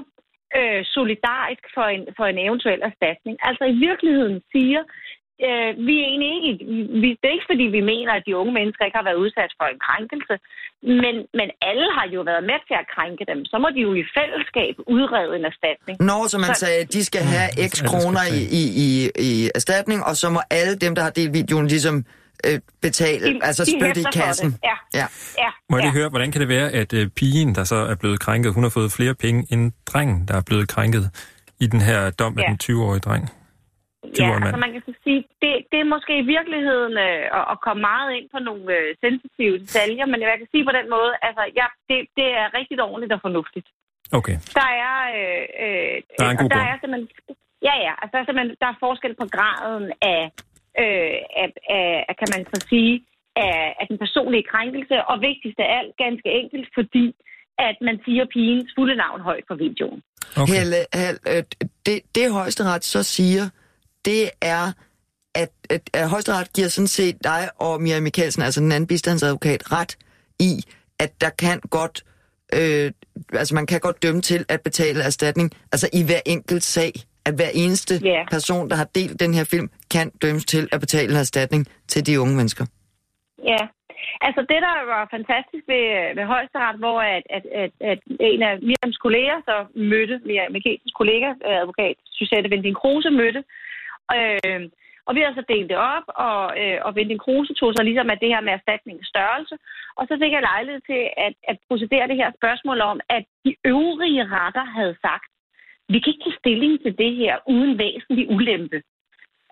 E: øh, solidarisk for en, for en eventuel erstatning. Altså i virkeligheden siger, øh, vi er egentlig ikke, vi, det er ikke fordi, vi mener, at de unge mennesker ikke har været udsat for en krænkelse, men, men alle har jo været med til at krænke dem. Så må de jo i fællesskab udrede en erstatning.
B: Nå, så man
E: Så-
B: sagde, de skal have x kroner i, i, i, i erstatning, og så må alle dem, der har delt videoen, ligesom øh, betale,
E: De-
B: altså spytte i kassen.
E: det. Ja.
B: ja.
E: Ja,
C: Må jeg
E: ja.
C: lige høre, hvordan kan det være, at øh, pigen, der så er blevet krænket, hun har fået flere penge end drengen, der er blevet krænket i den her dom af
E: Ja.
C: den 20-årige dreng?
E: Ja,
C: 20-årige
E: altså man kan så sige, det, det er måske i virkeligheden øh, at, at komme meget ind på nogle øh, sensitive detaljer, men jeg kan sige på den måde, altså ja, det, det er rigtig ordentligt og fornuftigt.
C: Okay.
E: Der er, øh, øh,
C: Der er en god
E: der
C: grund.
E: er simpelthen, ja, ja, altså der er simpelthen der er forskel på graden af øh, af, af, af, kan man så sige, af, af den personlige krænkelse, og vigtigst af alt, ganske enkelt, fordi at man siger pigens fulde navn højt på videoen.
B: Okay. Helle, Helle, øh, det, det højesteret så siger, det er, at, at, at højesteret giver sådan set dig og Mia Mikkelsen, altså den anden bistandsadvokat, ret i, at der kan godt, øh, altså man kan godt dømme til at betale erstatning, altså i hver enkelt sag, at hver eneste yeah. person, der har delt den her film, kan dømmes til at betale erstatning til de unge mennesker.
E: Ja, altså det, der var fantastisk ved, ved højesteret, hvor at, at, at, at en af Miriams kolleger så mødte, Miriam Mikkelsens kollega, advokat Susette Vending Kruse, mødte, øh, og vi har så delt det op, og, øh, og Vending Kruse tog så ligesom af det her med erstatningens størrelse, og så fik jeg lejlighed til at, at procedere det her spørgsmål om, at de øvrige retter havde sagt, vi kan ikke tage stilling til det her uden væsentlig ulempe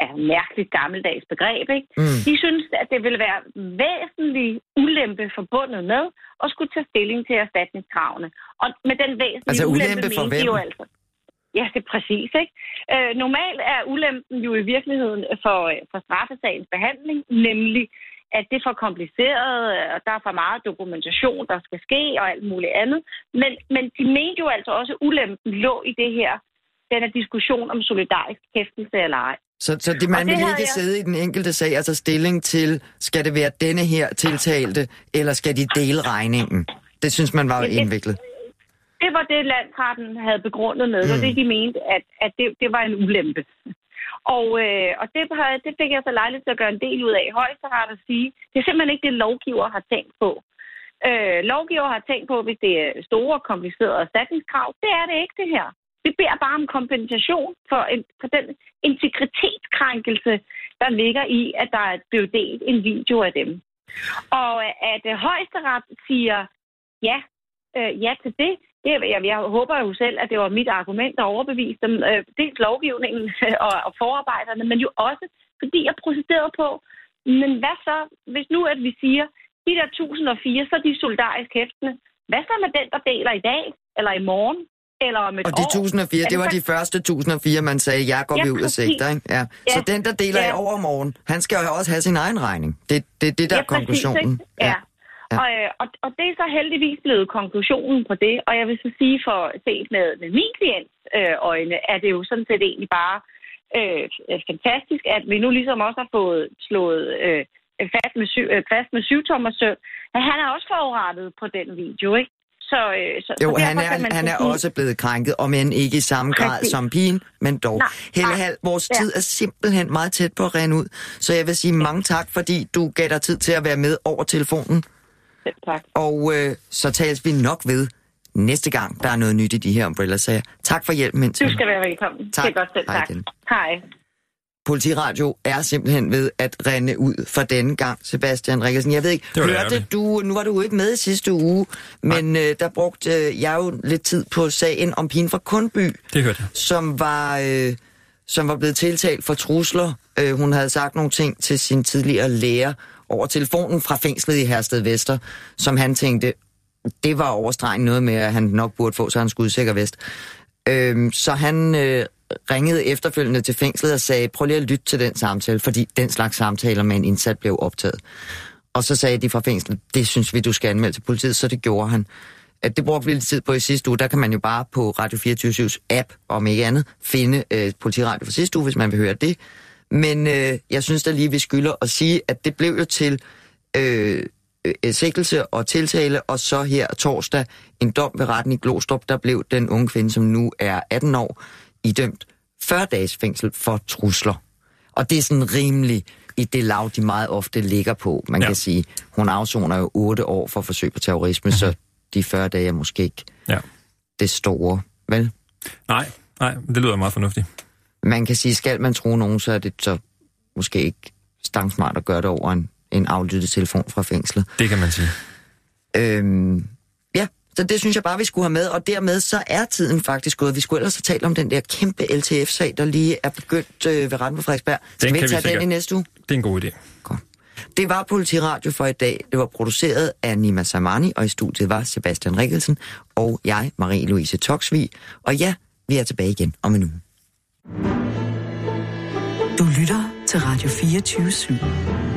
E: er et mærkeligt gammeldags begreb, ikke? Mm. De synes, at det ville være væsentlig ulempe forbundet med at skulle tage stilling til erstatningskravene. Og med den væsentlige
B: altså, ulempe, ulempe for hvem?
E: jo altså... Ja, det er præcis, ikke? Øh, normalt er ulempen jo i virkeligheden for, for straffesagens behandling, nemlig at det er for kompliceret, og der er for meget dokumentation, der skal ske, og alt muligt andet. Men, men de mente jo altså også, at ulempen lå i det her, den her diskussion om solidarisk hæftelse eller ej.
B: Så, så det, man det vil ikke jeg... sidde i den enkelte sag altså stilling til, skal det være denne her tiltalte, eller skal de dele regningen? Det synes man var det, indviklet.
E: Det var det, landsretten havde begrundet med, mm. og det de mente, at, at det, det var en ulempe. Og, øh, og det, det fik jeg så lejligt til at gøre en del ud af i højesteret at sige, det er simpelthen ikke det, lovgiver har tænkt på. Øh, lovgiver har tænkt på, hvis det er store, komplicerede erstatningskrav. Det er det ikke, det her. Vi beder bare om kompensation for, en, for den integritetskrænkelse, der ligger i, at der er blevet delt en video af dem. Og at øh, højesteret siger ja, øh, ja til det, det jeg, jeg håber jo selv, at det var mit argument, der overbeviste dem, øh, dels lovgivningen (laughs) og, og forarbejderne, men jo også, fordi jeg procederede på, men hvad så, hvis nu at vi siger, de der 1004, så er de solidarisk hæftende. Hvad så med den, der deler i dag, eller i morgen, eller om et
B: Og de 1004, det var de første 1004, man sagde, ja, går ja, vi ud og sigter, ikke? Ja. ja. Så den, der deler ja. i overmorgen, han skal jo også have sin egen regning. Det er det, det, der ja, er konklusionen.
E: Præcis, ja. Ja. Og, øh, og, og det er så heldigvis blevet konklusionen på det. Og jeg vil så sige, for set med, med min klients øh, øjne, er det jo sådan set egentlig bare øh, fantastisk, at vi nu ligesom også har fået slået øh, fast med, syv, øh, fast med syvtommer søn. Men han er også forurettet på den video, ikke? Så, øh, så,
B: jo, så han er, han er sige... også blevet krænket, om end ikke i samme grad Præcis. som pigen, men dog. Nej, Helle Hal, vores ja. tid er simpelthen meget tæt på at rende ud, så jeg vil sige mange tak, fordi du gav dig tid til at være med over telefonen.
E: Selv tak.
B: Og øh, så tales vi nok ved næste gang, der er noget nyt i de her umbrella-sager. Tak for hjælpen
E: indtil. Du skal være velkommen. Tak. Det er godt selv, tak. Igen. Hej.
B: Politiradio er simpelthen ved at rende ud for denne gang, Sebastian Rikkelsen. Jeg ved ikke, hørte du, nu var du ikke med i sidste uge, men øh, der brugte øh, jeg jo lidt tid på sagen om pigen fra Kundby.
C: Det hørte jeg.
B: Som var, øh, som var blevet tiltalt for trusler. Øh, hun havde sagt nogle ting til sin tidligere lærer over telefonen fra fængslet i Hersted Vester, som han tænkte, det var overstregen noget med, at han nok burde få sig en skudsikker vest. Øhm, så han øh, ringede efterfølgende til fængslet og sagde, prøv lige at lytte til den samtale, fordi den slags samtaler med en indsat blev optaget. Og så sagde de fra fængslet, det synes vi, du skal anmelde til politiet, så det gjorde han. At det brugte vi lidt tid på i sidste uge, der kan man jo bare på Radio 24 app, om ikke andet, finde øh, politiradio fra sidste uge, hvis man vil høre det. Men øh, jeg synes da lige, vi skylder at sige, at det blev jo til øh, øh, sikkelse og tiltale, og så her torsdag en dom ved retten i Glostrup, der blev den unge kvinde, som nu er 18 år, idømt 40 dages fængsel for trusler. Og det er sådan rimelig i det lav, de meget ofte ligger på. Man ja. kan sige, hun afsoner jo 8 år for forsøg på terrorisme, så de 40 dage er måske ikke ja. det store, vel?
C: Nej, nej, det lyder meget fornuftigt.
B: Man kan sige, skal man tro nogen, så er det så måske ikke stangsmart at gøre det over en, en aflyttet telefon fra fængslet.
C: Det kan man sige.
B: Øhm, så det synes jeg bare, vi skulle have med, og dermed så er tiden faktisk gået. Vi skulle ellers have talt om den der kæmpe LTF-sag, der lige er begyndt øh, ved retten på Frederiksberg. Skal vi tage vi den i næste uge?
C: Det er en god idé.
B: Godt. Det var Politiradio for i dag. Det var produceret af Nima Samani, og i studiet var Sebastian Rikkelsen, og jeg, Marie-Louise Toksvig. Og ja, vi er tilbage igen om en uge.
F: Du lytter
A: til Radio 24 /7.